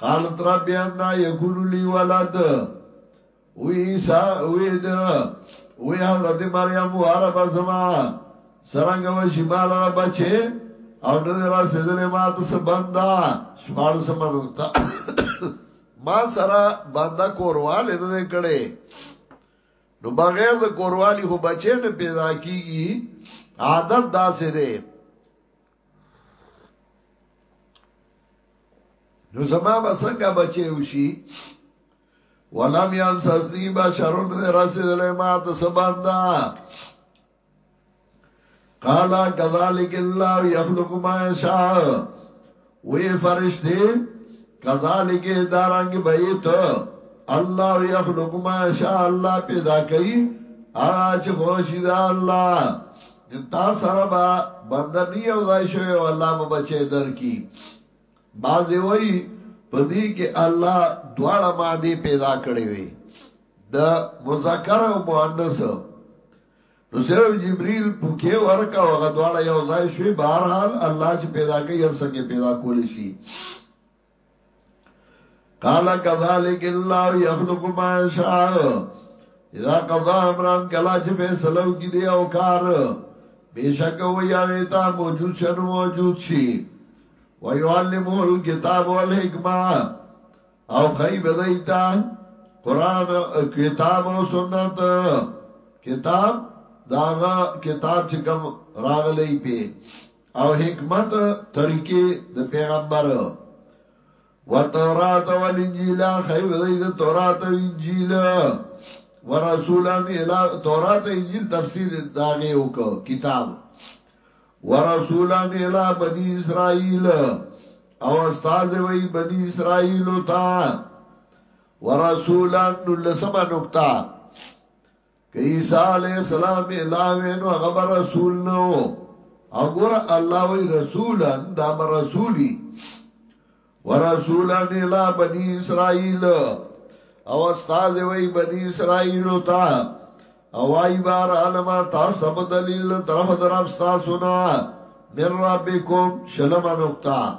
قالت رب انا يكون لي ولد وی عیسی وی د وی حضرت مریم واره بزما سرنګ وشي مال را بچي او نه را سیدلې ما ته څه بندا شپار سمر تا ما سره بندا کورواله نه کړي نو بغیر د کوروالی خو بچي نه پیدا کیږي عادت داسې دی نو زما به څنګه بچي وشي ولم يمسسني بشر رسل ما تسبندا قال كذلك الله يخلق ما يشاء وی فرشتي كذلك دارنګ بيت الله يخلق ما يشاء الله پیدا کوي هغه چې خوشي ده الله تا سره با بنده نه یو ځای شوی او الله به بچی درکی بازی وای پدی کې الله دواړه ماده پیدا کړی وي د مذکر او مؤنث نو صرف جبريل پوکه ورکا وغه دواړه یو ځای شوی بهر حال الله چې پیدا کوي هر څنګه پیدا کول شي قال كذلك الله يخلق ما يشاء اذا قضى امرا کلا چې فیصله وکړي دی او کار بشک وي هغه ته موجود شنو موجود شي ويعلمه الكتاب والحکمه او خیب دیتا قران کتاب او سنت کتاب داغه کتاب چې کوم راغلی په او حکمت طریقې د پیغمبر و تورات او انجیل خیب دی د تورات او انجیل ورسولان اله تورات انجیل تفسیر داغه وک کتاب ورسولان اله بنی اسرائیل او استاد وی بنی اسرائیل او تا ورسولان لسمه نقطه که عیسی علی السلام علاوه نو غبر رسول نو او ګور الله وی رسولا دا بر رسولی ورسولا الی بنی اسرائیل او استاد وی بنی اسرائیل او تا او وای بار علما تاسو په دلیل طرف درف تاسو نه من ربکم شلم نقطه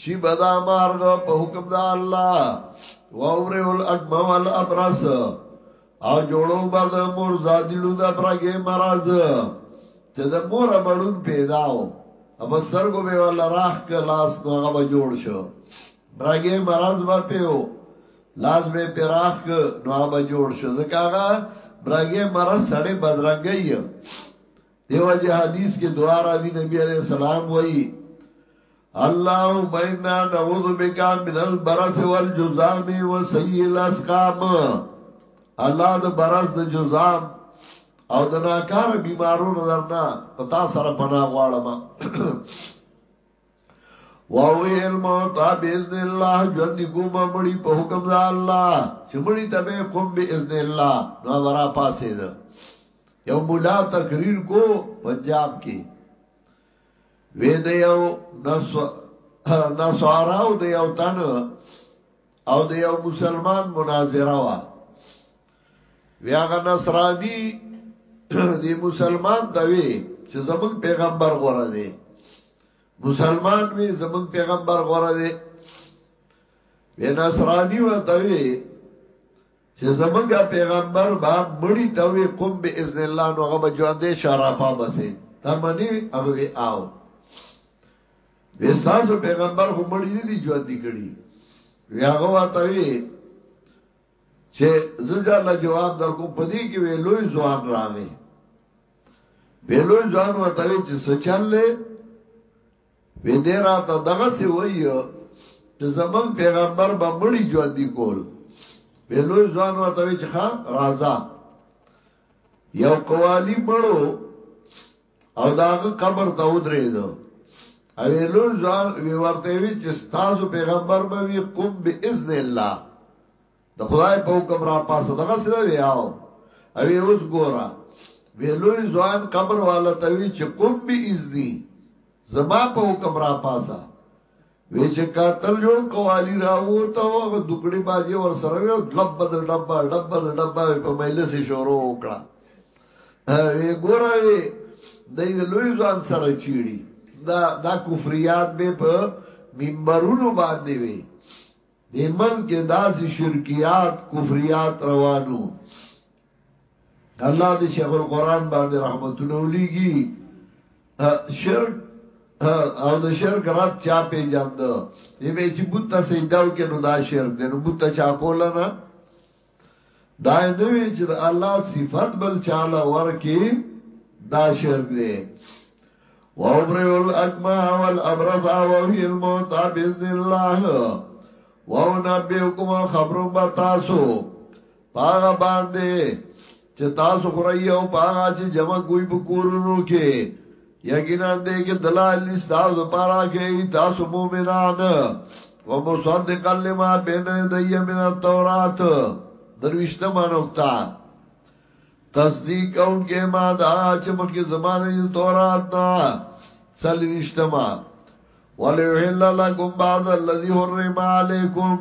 شی بدا مارغ په حکم د الله واوره الاکم والابرس او جوړو بد مور زادلو د برګه مرز ته د مور بړون پیداو اب سرګو به ول راخ ک لاس نو هغه به جوړ شو برګه مرز به پیو لاس به پراخ ک نو هغه به جوړ شو زکه هغه برګه مرز سړی بدرنګي دیو جه حدیث کې دعا را دي نبی عليه السلام وایي اللهم انا نعوذ بك من البرص والجزام وسيء الاسقام الله د برص د جزام او د ناکار بیمارونو درنا پتا سره پناه غواړم واوی الموتا باذن الله ژوند کوم مړی په حکم د الله چې مړی ته به کوم باذن الله نو ورا پاسې ده یو مولا تقریر کو پنجاب کې وې د یو نس نساراو د یو تن او د یو مسلمان مناظره وا بیا غ نصرانی دی مسلمان ته وی چې زمون پیغمبر غوړه دی مسلمان وی زمون پیغمبر غوړه دی وی نصرانی و ته وی چې زمونږه پیغمبر با مړی ته وی قم باذن الله نو هغه ژوند شرافه بسې تمنی هغه وی آو وی تاسو پیغمبر خو مړی نه دی ژوند کړي وی هغه ته وی چې زه جاله جواب در کوم پدی کې وی لوی ځوان راغی وی لوی ځوان ورته وی چې سچل له وی دې را ته دغه سی وی چې زمون پیغمبر به مړی ژوند دی کول وی لوی ځوان ورته وی چې ښا رازا یو قوالی مړو او داغه قبر ته ودرېد او لوی ځوان وی ورته وی چې تاسو پیغمبر به وی قم باذن الله د خدای په حکم را پاسه دغه سره وی او او اوس ګورا وی لوی ځوان قبر والا ته وی چې قم باذنی زما په حکم را پاسه وی چې قاتل جوړ قوالی راووته او هغه دکړې باجې ور سره وی او ډب د ډبا ډب د ډبا په مجلس شروع وکړه وی ګوره وی د لوی ځوان سره چیړي دا دا کفریات به په منبرونو باندې وی د ملک داسې شرکیات کفریات روانو الله دې شیخ القرآن باندې رحمتونه ولېږي شرک او د شرک رات چا پی جاند ای به چې بوت ته سیداو کې نو دا شرک دی نو بوت ته چا کول نه دا نه وی چې د الله صفات بل چاله ورکی دا شرک دی وابرئ الاکما والابرص وهي الموت باذن الله وانبئكم خبر بتاسو پاغه باندې چې تاسو خوري او پاغه چې جمع کوی په کورونو کې یقینا دې کې دلایل نستاز پارا کې تاسو مؤمنان و مصدقا لما بین یدی من التورات درویشته مانوکتا تصدیق اون کې ما دا چې مخکې زمانه تورات نه سلویشته ما وليحل لكم بعض الذي حرم عليكم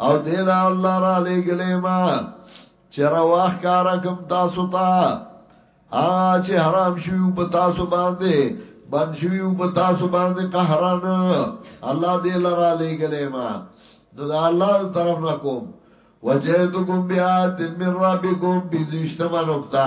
او دل الله را لګلې ما چر واخ کار کوم تاسو ته هغه چې حرام شوی په تاسو باندې بن شوی په تاسو باندې قهران الله دې لرا لګلې ما نو دا الله طرف نه کوم وجئتکم بیات من ربکم بذشتما نقطه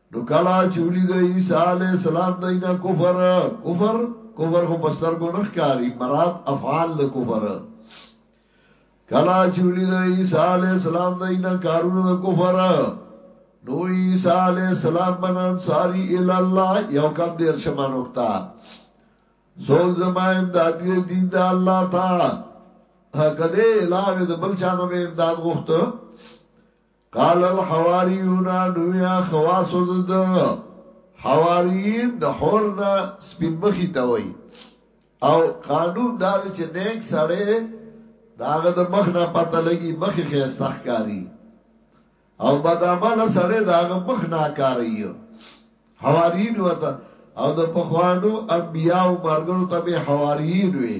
نو کلا چولی د عیسی علی السلام دینه کفر کفر کفر خو پستر کو نخ کاری مراد افعال د کفر کلا چولی د عیسی علی السلام دینه کارونه د کفر نو عیسی علی السلام من انصاری ال الله یو کم دیر شمه نقطه سوک زما امدادی دین د الله تا کده علاوه د بل چانه امداد غوښته قال الحواریون نویا خواصو د حواریین د حورنا سپین مخی ته وای او قانون دا چې نیک سړی داغه د مخ نه پته لګي مخ یې خستخ کاری او بدعمل سړی داغه مخ نه کاری حواریین وته او د پخوانو انبیاو مرګرو ته به حواریین وي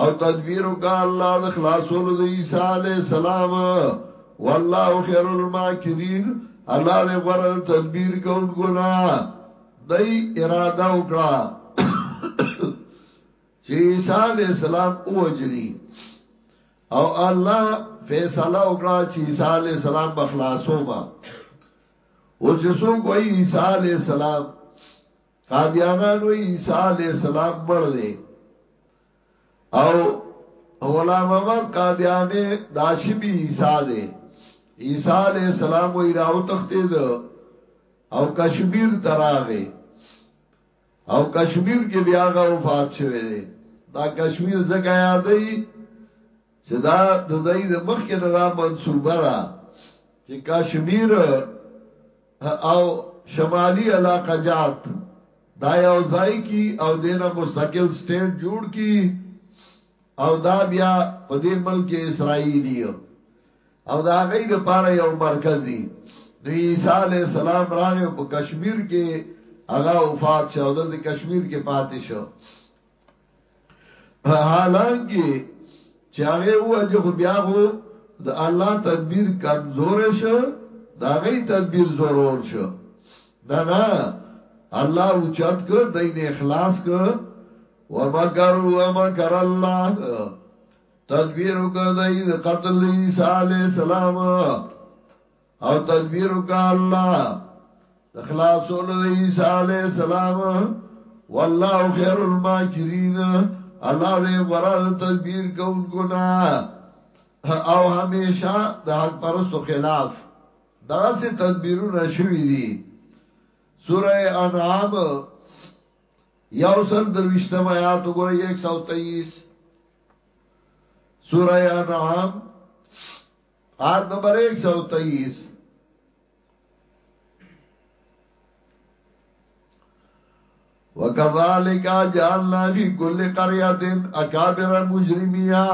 او تدبیر وکړه الله د خلاصولو د عیسی علی السلام والله خیر الماکرین الله دې غره تدبیر کوونکو نه دای اراده وکړه چې عیسی علی السلام اوجنی او الله فیصله وکړه چې عیسی علی السلام بخلاصو ما او چې څوک وایي عیسی علی السلام قادیانان وی عیسی علیہ السلام مړ دی او غلام احمد قادیانی داشمی عیسی دی عیسی علیہ السلام وی راو تختید او کشمیر تراغه او کشمیر کې بیا غا وفات شوه دی دا کشمیر زکه یادای چې دا د دای د مخ کې نه دا منصوبه ده چې کشمیر او شمالی علاقه جات دا یو ځای کی او دینه مستقل سټیټ جوړ کی او دا بیا په دې ملک اسرائیلی او دا غي د پاره یو مرکزی نو عیسی علی السلام راغی په کشمیر کې هغه وفات شو دلته کشمیر کې پاتې شو حالانکه چې هغه وجه خو بیا خو د الله تدبیر کمزور شو دا غي تدبیر زورور شو نه نه الله او چت کو دین اخلاص کو ومکروا ومکر الله تدبیر کو دای قتل عیسی علی السلام او تدبیر کا الله تخلاصول د عیسی علی السلام والله خیر الماکرین الله دې غره تدبیر کوونکو نه او همیشه د حق پرستو خلاف دا سه تدبیرونه شوی دي سوره انعام یوصل درویشتم آیات وګورئ 123 سوره انعام آیت نمبر 123 وکذالک جعلنا فی کل قریه اکابر مجرمیا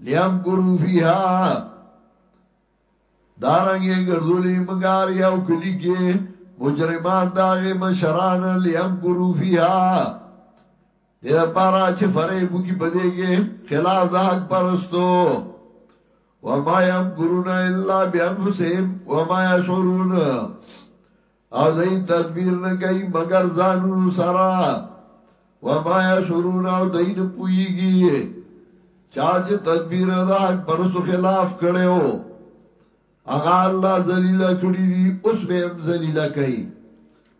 لیم گرو فیها دارنګه ګرځولې مګار یو کلی کې مجرمان داغه مشران لیم ګرو فیها دې لپاره چې فرې بوګي بده کې خلاف د حق پرستو وما يمكرون الا بانفسهم وما يشعرون او دای تدبیر نه کوي مگر ځانونو سره وما يشعرون او دای نه پويږي چا چې تدبیر د حق پرستو خلاف کړو اغا الله ذلیل کړی دی اوس به هم ذلیل کوي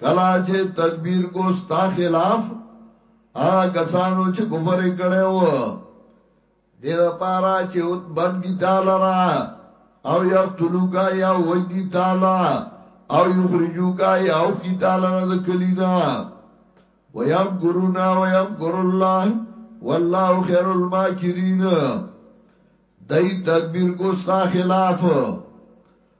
کلا چې تدبیر کو ستا خلاف هغه کسانو چې کفر کړي وو د لپاره چې اوت بن کی تعالی را او یقتلوا کا یا وجدی تعالی او یخرجوا کا یا او کی تعالی را ذکلینا ویم ګرونا ویم ګر الله والله خیر الماکرین دای تدبیر کو ستا خلاف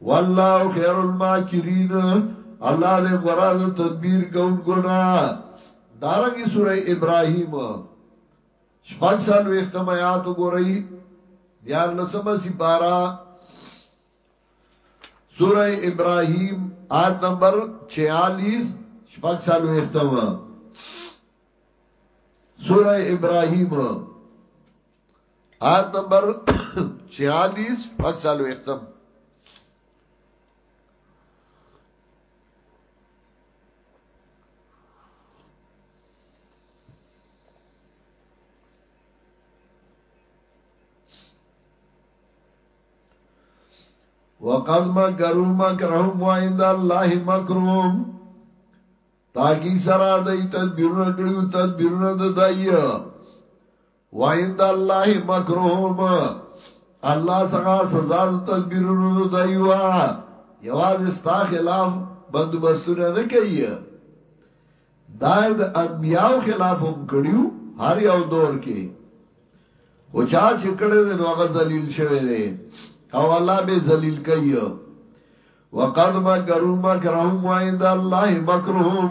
والله خیر الماکرین الله دې غره د تدبیر کون ګنا دارنګي سوره ابراهیم شپږ سال وختمات وګورئ دیار لسمه سپارا سوره ابراهیم آیت نمبر 46 شپږ سال وختمه سوره ابراهیم آیت نمبر 46 فصل وختم وقد مکروا مکرهم وعند الله مکرهم تاکي سره د تدبیرونه کړیو تدبیرونه د دایو وعند الله مکرهم الله څنګه سزا د تدبیرونو د دایوا یواز استا خلاف بندوبستونه نه کوي داید انبیاو خلاف هم کړیو هر یو دور کې خو چا چې کړه دې نو هغه ذلیل شوی دی او الله به ذلیل کوي وقد مکروا مکرهم وعند الله مکرهم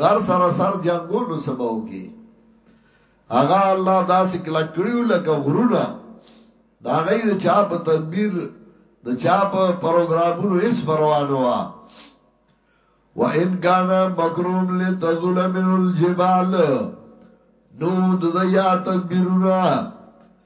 غر سره سر جنگو نو سباو کی اغا الله داسې کلا کړیو لکه غرونه دا غي د چا په تدبیر د چا په پروګرامونو هیڅ پروانه وا و ان کان مکروم لتزل من الجبال نو د یا تدبیرنا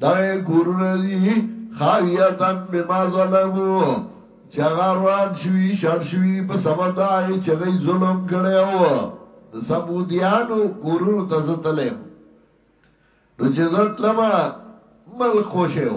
دا کورونه دي خاویتن بما ظلمو چې هغه روان شوي شړ شوي په سبب دا هغه چې غي ظلم کړي او د سمودیانو کورونو ته زتلم نو چې زتلم مل خوشو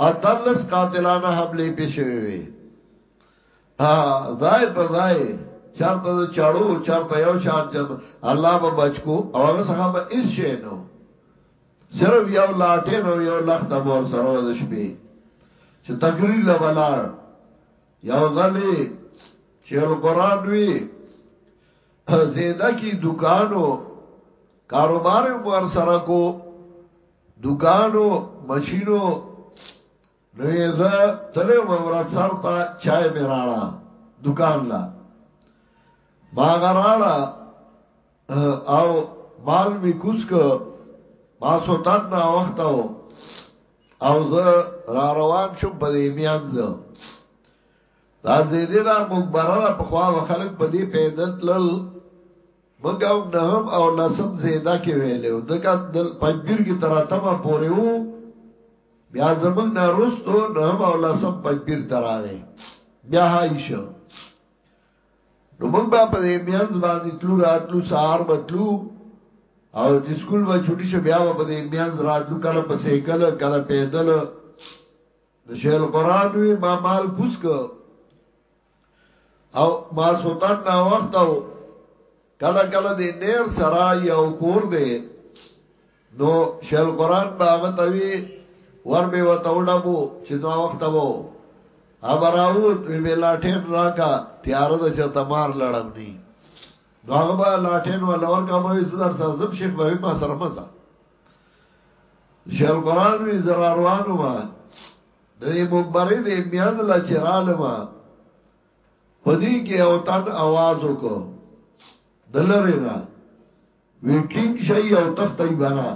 اتلس قاتلانه حمله پی شوی وی ها ځای په ځای چرته چاړو چرته یو شان چرته الله به بچکو او هغه څخه به هیڅ شي نو صرف یو لاټه نو یو لخت مور سره د شپې چې تقریر لا بلار یو ځلې چې القرآن وی زیده کی دکانو کاروبار مور سره کو دکانو مشینو نو یې زه تلې مې ورځ سر ته چای مې راړه دکان لا ما غراړه او مال می کوسک ما سوتن نا وخت او او زه را روان شم په دې میان زه دا زیدی دا مقبره دا پخوا و خلق په دې پیدت لل منګه هم نهم او لسم زیده کې ویلو دکا دل پنجبیر کې تراتمه پورې وو بیا زمنګ نه رستو نهم او لسم پنجبیر تراغه بیا هاي شو نو موږ به په میانز باندې تلو راتلو سهار بتلو او چې سکول به چټي شو بیا به په میانز راتلو کله په سیکل کله پیدل د شیل قران وی ما مال کوس کو او ما سوتن نا وخت او کله کله دې نیر سرا یو کور دې نو شل قران باغ توی ور به وته وډبو چې نو وخت وو ابراوت وی به لاټین راکا تیار د چرته مار لړم نی نو هغه به لاټین ول ور کا به زدر سره زم شیخ به ما سره مزه شل قران وی زراروانو ما درې مبرې دې میان لا چرالم پدی کې او تن आवाज وکړو دلرینا ویټینګ شي او تختې بنا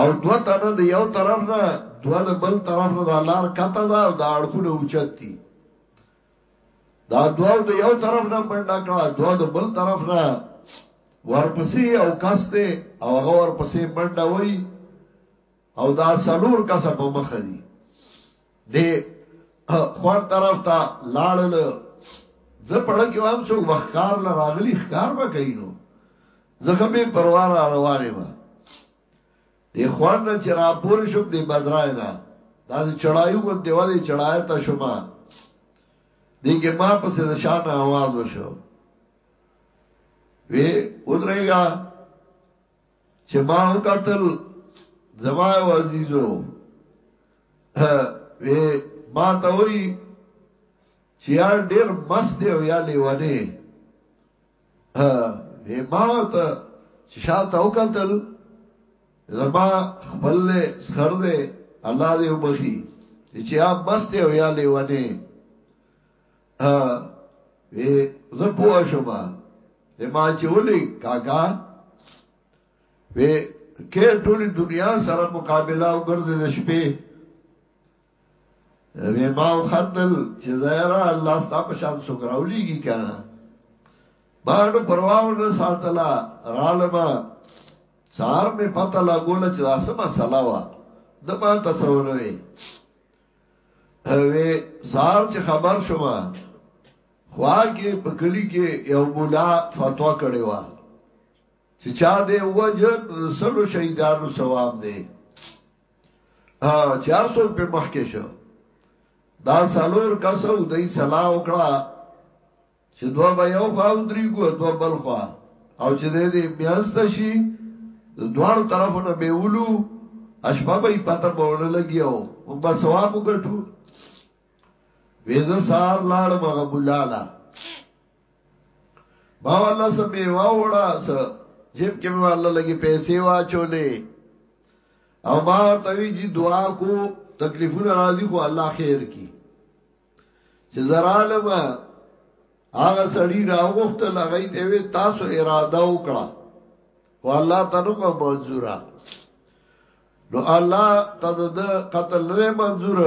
او دو تن د یو طرف نه دو د بل طرف نه د لار کته دا او د اړخونه اوچتي دا دو د یو طرف نه منډه کړه دو د بل طرف نه ورپسې او کاسته او غور پسې منډه وای او دا سلور کسه په مخ دي د خور طرف ته لاړل زه پړ کې وام څوک وخکار ل راغلی خکار به کینو زخه به پروار روانه ما د خور نه چې را پور شوم د بدرای نه دا چې چړایو غون دی وله چړای ته شوما دغه ما پسې د شان आवाज وشو وی ودرېګا چې ما وکتل زما او عزیزو وی ما ته وی چې یا ډیر مست او یا لیونه ها وی ما ته چې شاته وکتل زما خپل سر دې الله دې وبخي چې یا مست او یا لیونه ها وی زه پوه شوم ما چې ولي کاکا وی کې ټول دنیا سره مقابله او ګرځې د شپې وی ما خندل چې زهرا الله ستا په شان سګراولېږي کنه باندې پرواو نه ساتلا رالما سار می پته لا ګول چې اسمه سلاوا د ما تاسو نه وی وی سار چې خبر شوم خوا کې په کلی کې یو مولا فتوا کړې و چې چا دې وجن سلو شهیدانو ثواب دی ا چار سو په مخ کې شو دا سالور کسو دای صلاح وکړه چې دوه به یو خوا ودرېږو دوه بل خوا او چې دې دې میانست شي دواړو طرفو نه به ولو اشبه به پته به ونه لګیو موږ به ثواب وګټو وېزه سار لاړ مغه مولانا ما والله سمې واوړه س جیب کې مې والله لګي پیسې واچولې او ما ورته وی جی دعا کو تکلیفونه راځي خو الله خیر کی چې زرالم هغه سړی راوغخت لغی دی وی تاسو اراده وکړه او الله تعالی کو منظوره نو الله تعالی د قتل نه منظور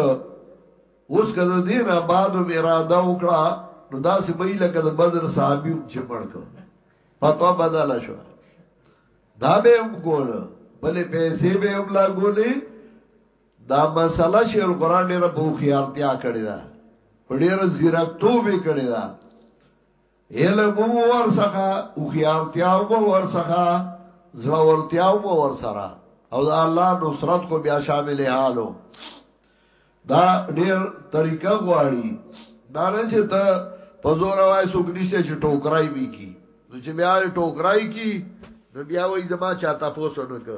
اوس کده دینه بعد اراده وکړه نو دا سی به لکه د بدر صحابي هم چې مړ کو فتوا بدله شو دا به هم ګول بلې پیسې به هم لا ګولې دا مسله شیخ القران ډیره په خيارتیا کړی دا ډیره زیرکتوب کړی دا علم ور څخه او خيارتیا ور څخه زړه ورتیا ور سره او دا الله نصرت کو بیا شامل حالو دا ډیر طریقه غواړي دا نه چې ته په زور وای سوک نشته چې ټوکرای وی کی نو چې بیا ټوکرای کی نو بیا وای زما چاته پوسو نو که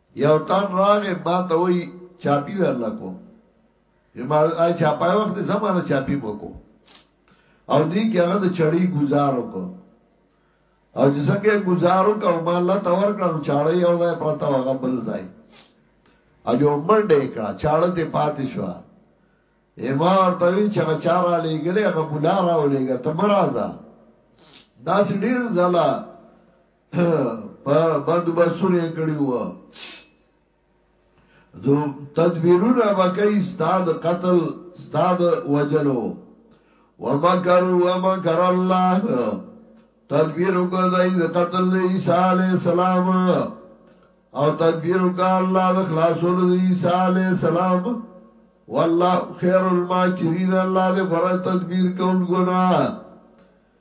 یو تن راغې ما ته وای چاپی در لکو ما آی چاپای وخت زمانه چاپی مکو او دی کې هغه د چړی گزارو کو او چې څنګه گزارو کو ما الله تور کړو چاړی او ځای پرتا هغه بل ځای اجو منډه کړه چاړه ته پاتې شو ایما ورته وی چې هغه چارا لګلې هغه مولا را ولېګا تمرازا دا سړي زلا په بند بسونه کړی و دو تدبیرونه بکای استاد قتل استاد وجلو ومکروا ومکر الله تدبیر وکړه د قتل عیسی علی السلام او تدبیر وکړه الله د خلاصول د عیسی علی السلام والله خیر الماکرین الله دې غره تدبیر کول ګنا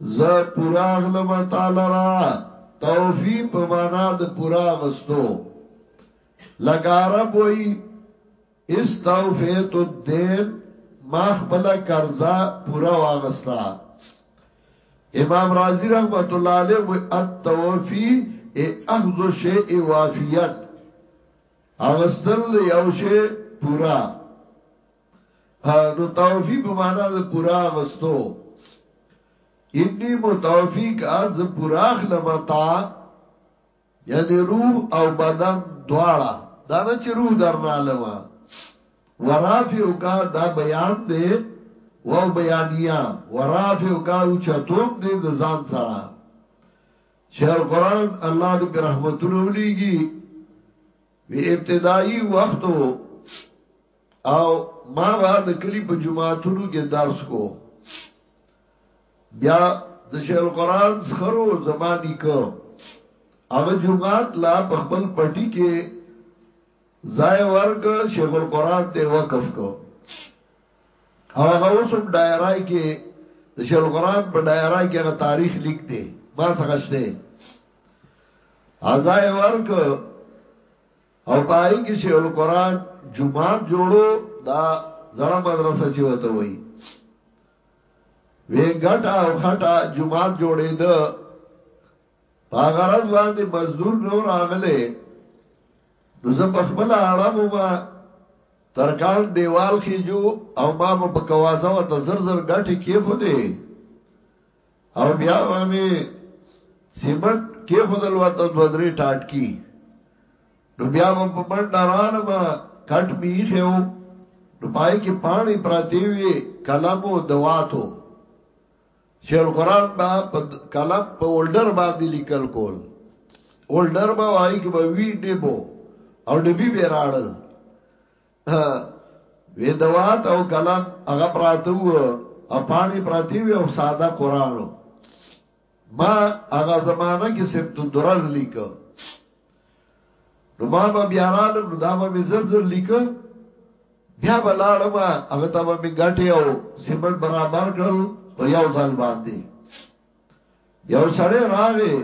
زه پوره اخلم تعالی را توفی په معنا د پوره غستو لکه عرب وای استوفیت الدین ما خپل قرضا پوره واغستا امام رازی رحمت الله علیه و التوفی اخذ شیء وافیان اغستل یو شی پورا نو توفی په معنا د پورا غستو انی متوفیک از پورا اخلم تا یعنی روح او بدن دواړه دا نه چې روح درنا لما ورافیو کا دا بیان دی واو بیانیا ورافیو کا او چتوم دی د ځان سره شیخ القران الله دې پر رحمتونو ولېږي وی ابتدایي وختو او ما با د کلی په جماعتونو کې درس کو بیا د شیخ القران سخرو زمانی کو هغه جمعات لا په خپل پټی کې ځای ورک شیخ القران ته وقف کو او هغه اوسم دایرای کې د شیخ القران په دایرای کې هغه تاریخ لیک دی ما څنګه شته ازای ورک او پای کې شیخ القران جمعات جوړو دا زړه مدرسه چې وته وای وی ګټه او خټه جمعات جوړې ده پاغرز باندې مزدور نو راغله نو زه په خپل اړم ما ترکان دیوال خېجو او ما په کوازه او تزرزر ګټه کې خو دې او بیا باندې سیمنټ کې خدل وته دو درې ټاټ کی نو بیا په منډه رالم کټ می خو نو پای کې پانی پراتی وی کلمو دواتو شیخ القران با په کلم په ولډر باندې لیکل کول ولډر با وای کې به وی نیبو او نبی به راړل وی دوات او قلم هغه پراته وو او پانی پراتی وی او ساده قران ما هغه زمانہ کې سبت الدرر لیکو نو ما به بیا رالم نو دا به می زر زر لیکو بیا به لاړم هغه ته به می ګټي او سیمنټ برابر کړل په یو ځل باندې یو سړی راغی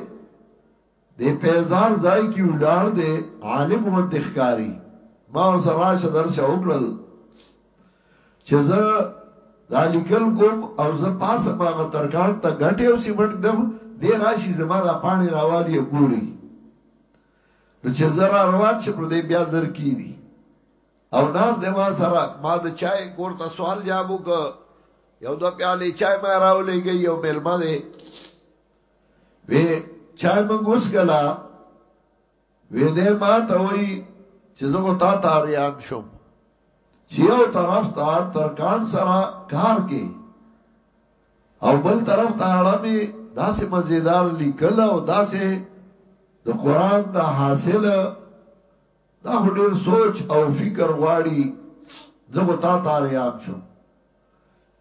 دی پیزار ځای کی ولاړ دی عالم غوندې ښکاری ما ورسره راشه درشه وکړل چې زه دا لیکل کوم او زه پاسه ما غترکان ته غټي او سیمنټ دم دی راشي زما دا پانی راوالی ګوري نو چې زرا روان شم نو دی بیا زر کی دي او ناس د ما سره ما د چای کور ته سوال جواب وک یو دو پیاله چای ما راولېږي یو ملما دی وی چای منګ اوس کلا وی دې ما ته وی چې زه تا تاریان شم چې یو طرف ته ترکان سره کار کې او بل طرف ته اړمي داسې مزیدار لیکل او داسې د قران د حاصل دا ډیر سوچ او فکر غواړي زه تا تاریان شم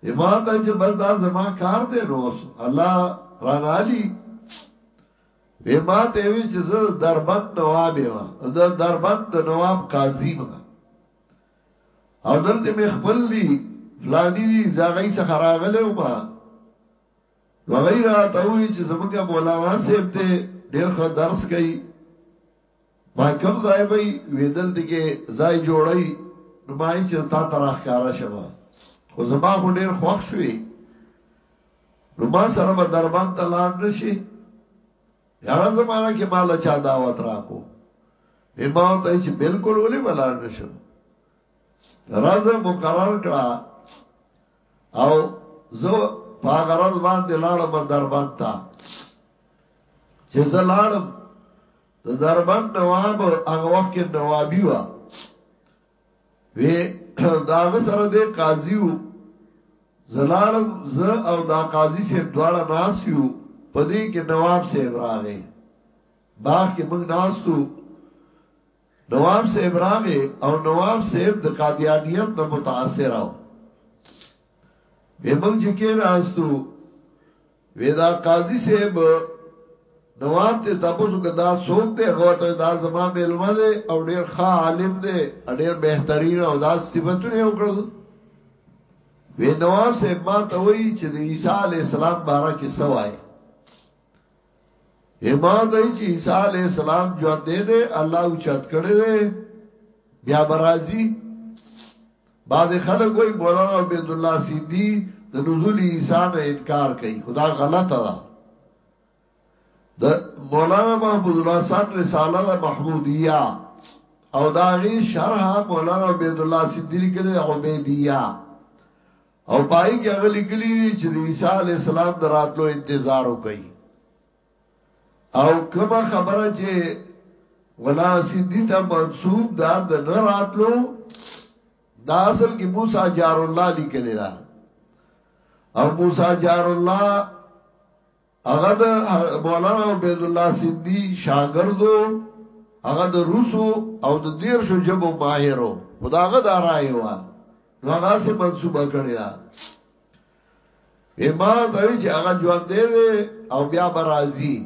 ایمان دی چې بس دا زما کار دی نو الله رانا علی وی ما ته وی چې زه دربند نواب یم زه دربند د نواب قاضی ما او دلته مې خپل دی فلانی دی زاغی څخه راغله ما وغیرہ ته وی چې زمونږه مولانا صاحب ته ډیر ښه درس کوي ما کوم ځای به وی دلته کې ځای جوړی نو ما یې چې تا ته راخاره شمه خو زما خو ډیر خوښ شوې نو ما سره به دربند ته لاړ نشي هغه زمانہ کې مال چا دعوت راکو به ما ته چې بالکل ولې بلار نشم راز مقرر کړه او زه پاګه راز باندې لاړم دربند ته چې زه لاړم د دربند نواب هغه وخت کې نوابي وا وی داغه سره د قاضي زلالم ز او دا قاضي صاحب دواړه ناس یو پدې کې نواب صاحب راغې باغ کې موږ ناستو نواب صاحب راغې او نواب صاحب د قادیانیت نه متاثر و به موږ چې کې ناستو وی دا قاضی صاحب نواب ته تاسو کدا څوک دی غوته دا زما ملما دی او ډیر ښه عالم دی ډیر بهترین او دا صفاتونه یو کړل وی نواب صاحب ما ته وی چې د عیسی علی السلام باره کې سوای یما ته چې عیسی علی السلام ژوند دی الله او چت کړی دی بیا برازي بعضې خلق وای مولانا عبیدالله سیندی د نزول عیسی نه انکار کوي خدا غلطه ده د مولانا محمود الله سان رساله د محمودیه او داغي شرح مولانا عبید الله سیندی لیکلی عبیدیه او پای کې هغه لیکلی چې د عیسی علی السلام دراتلو انتظار وکړي او کما خبره چې غلام سیندی ته منسوب دا د نه راتلو دا اصل کې موسی جار الله لیکل دا او موسی جار الله هغه د مولانا عبد الله سیندی شاګردو هغه د روسو او د دیر شو جبو ماهرو خداغه دارایو نو هغه سه منسوبه کړی دا اما ته وی چې هغه ژوند دی او بیا برازي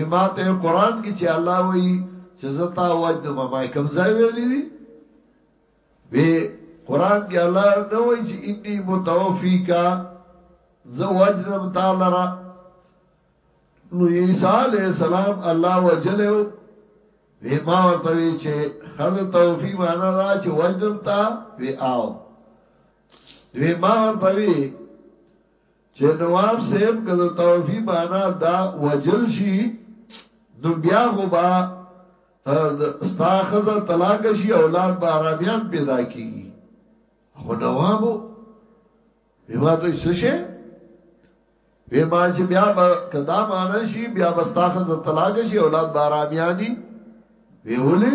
اما ته قران کې چې الله وایي چې زتا وجنو ما کوم ځای ویلې دي به قران کې الله نه وایي چې انی متوفی کا زه وجنم تعالی را نو عیسی علیہ السلام الله وجلو وی ما ورته وی چې حضرت توفی معنا دا چې وجنم تا وی آو دوی ما ورته وی چې نواب صاحب کله توفی معنا دا وجل شي نو بیا خو با ستا خزه طلاق شي اولاد به آرامیان پیدا کی خو نوابو بما ته څه شي بما چې بیا به کدا معنا شي بیا به ستا خزه طلاق شي اولاد به آرامیانی ویولې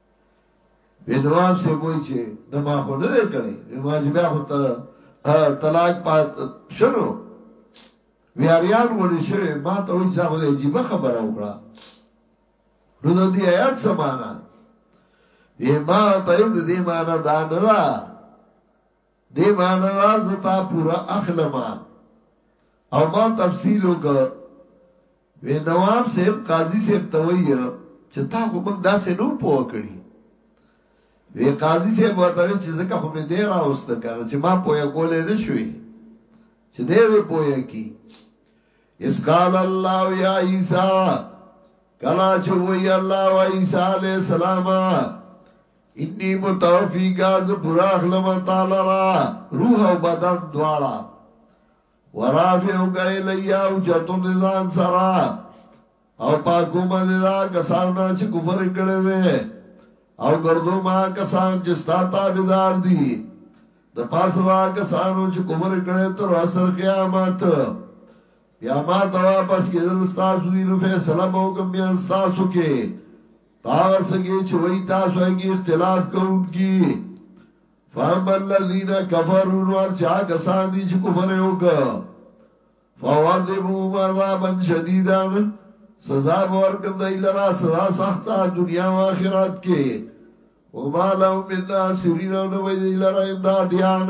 وی نواب سے بوئی چې نه ما خو نه دی کړی وی ما چې بیا خو ته طلاق پات شنو وی اریان غونې شوی ما ته وی ځا خو دې عجیب خبره وکړه نو د دې آیات سمانا وی ما ته دې معنا دا نه دا دې معنی ده زه تا پوره اخلم او ما تفصیل وکړ وې نواب صاحب قاضي صاحب ته وایي چې تا خو موږ داسې نو پوه کړی وی قاضي صاحب ورته وی چې زکه خو می دی راوسته کنه چې ما پوهه کولې نشوي چې دې دې پوهه کی اس قال الله یا عیسی کلا چې وی الله و عیسی علی السلام انی متوفیکا ز پورا اخلم تعالی را روح او بدن دواړه ورافیو کای لیا او چتون رضان سرا او پاکو مزدا کسان نه چې کفر کړي دي او ګردو ما کسان چې ستا تابعدار دي د پاسه دا کسانو چې کفر کړي تر اثر قیامت بیا ما ته واپس کېدل تاسو دې نو فیصله به وکم بیا تاسو کې پاغه سنگی چې وای تاسو هغه اختلاف کوونکی فهم الذين كفروا نور چا کسان دي چې کفر یې وکړ فواذبهم عذابا شديدا سزا ورکم دی لرا سزا سخته دنیا او آخرت کې وما لهم من ناصرین او نبی دی لرا امدادیان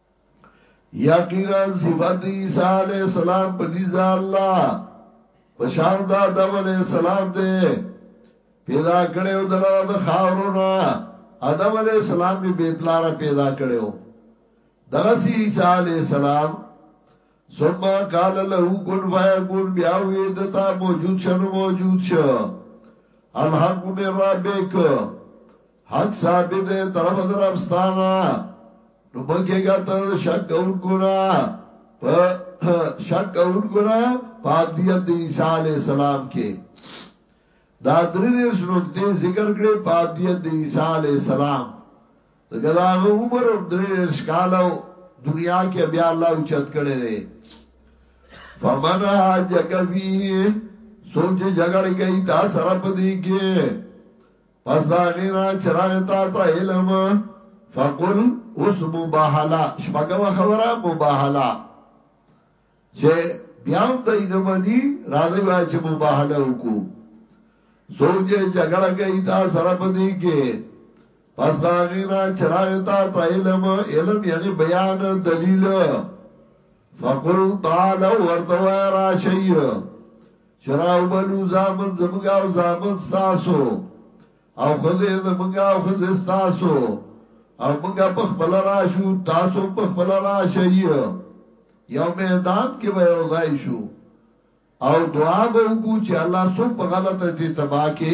یقینا صفت عیسی علیہ السلام په نزد الله پشان دا آدم علیہ السلام دے پیدا کړو دلر د خاورنا آدم علیہ السلام به بے پلار پیدا کړو دغه سی عیسی علیہ السلام ثم قال له كن فيكون بیا وی دتا موجود شنو موجود شو الحق من ربک حق ثابت دے طرف از ربستانا نو مکے گا تا شک اون گنا پا شک اون گنا پا عبدیت دی عیسیٰ علیہ السلام کے دا دری دیر سنکتے ذکر کرے پا عبدیت دی عیسیٰ علیہ السلام دکا دا اغا عمر ام دری دیر شکالاو دنیا کې بیا الله اوچت کړي دي فمن حاجک فی سوچ جګړه کوي تا سره پدې کې پس دا غینا چراغ تا تا علم فقل اوس مباحلا شپګو خبره مباحلا چې بیا هم دای نه مني راځي وای چې مباحله وکړو څوک چې جګړه کوي تا سره پدې کې پس دا غینا چراغ تا تا علم علم یعنی بیان دلیل فقل تعالو ورتو راشی چې راوبلو زامن زمونږ او زامن ستاسو او خزه زمونږ او خزه ستاسو او مونږ په خپل راشو تاسو په خپل راشي یو میدان کې به یو ځای شو او دعا به وکړو چې الله څوک په غلطه دي تباہ کې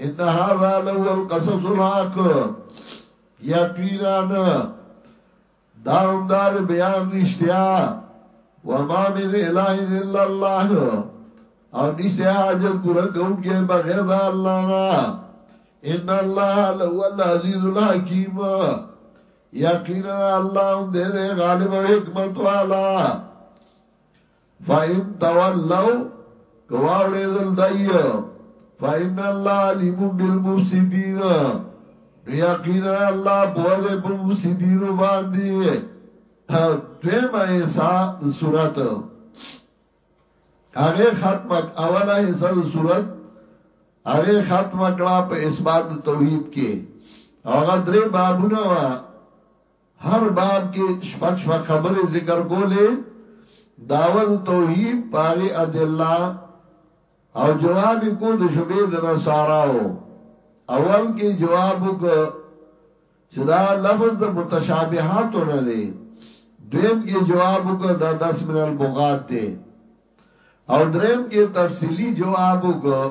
ان هذا لو القصص الحق یقینا دا هم دا بیان رښتیا وما من اله الا الله او نشته حاجت پورا کوونکی بغیر د الله نه ان الله هو العزیز الحکیم یقینا الله دې غالب او حکمت والا فَإِن تَوَلَّوْا که واوړېدل دوی فَإِنَّ اللَّهَ عَلِيمٌ بِالْمُفْسِدِينَ نو یقینا الله پوه دی په مفسدینو باندې دویمه حصہ د صورت هغه ختم اوله حصہ د صورت هغه ختم کړه په اثبات توحید کې هغه درې بابونه وا هر باب کې شپږ شپږ خبرې ذکر کولې دعوه د توحید په هغې ادله او جواب یې کو د شبهې د نصاراو اول کې جواب وکړ چې دا لفظ د متشابهاتو نه دی دویم کې جواب وکړ دا دس من البغات دی او دریم کې تفصیلی جواب وکړ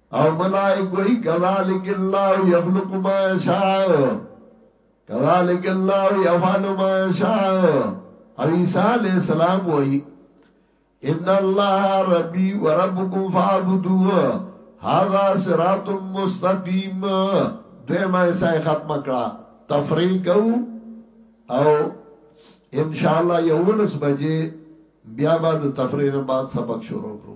او ملائک وی کذالک الله یخلق ما یشاء کذالک الله یفعل ما یشاء او عیسی علیہ السلام وی ان الله ربی و ربکم فعبدوه هذا صراط مستقیم دویمه سای ختم کړه تفریق او ان شاء الله یولس بجې بیا به د تفریح نه بعد سبق شروع کړو.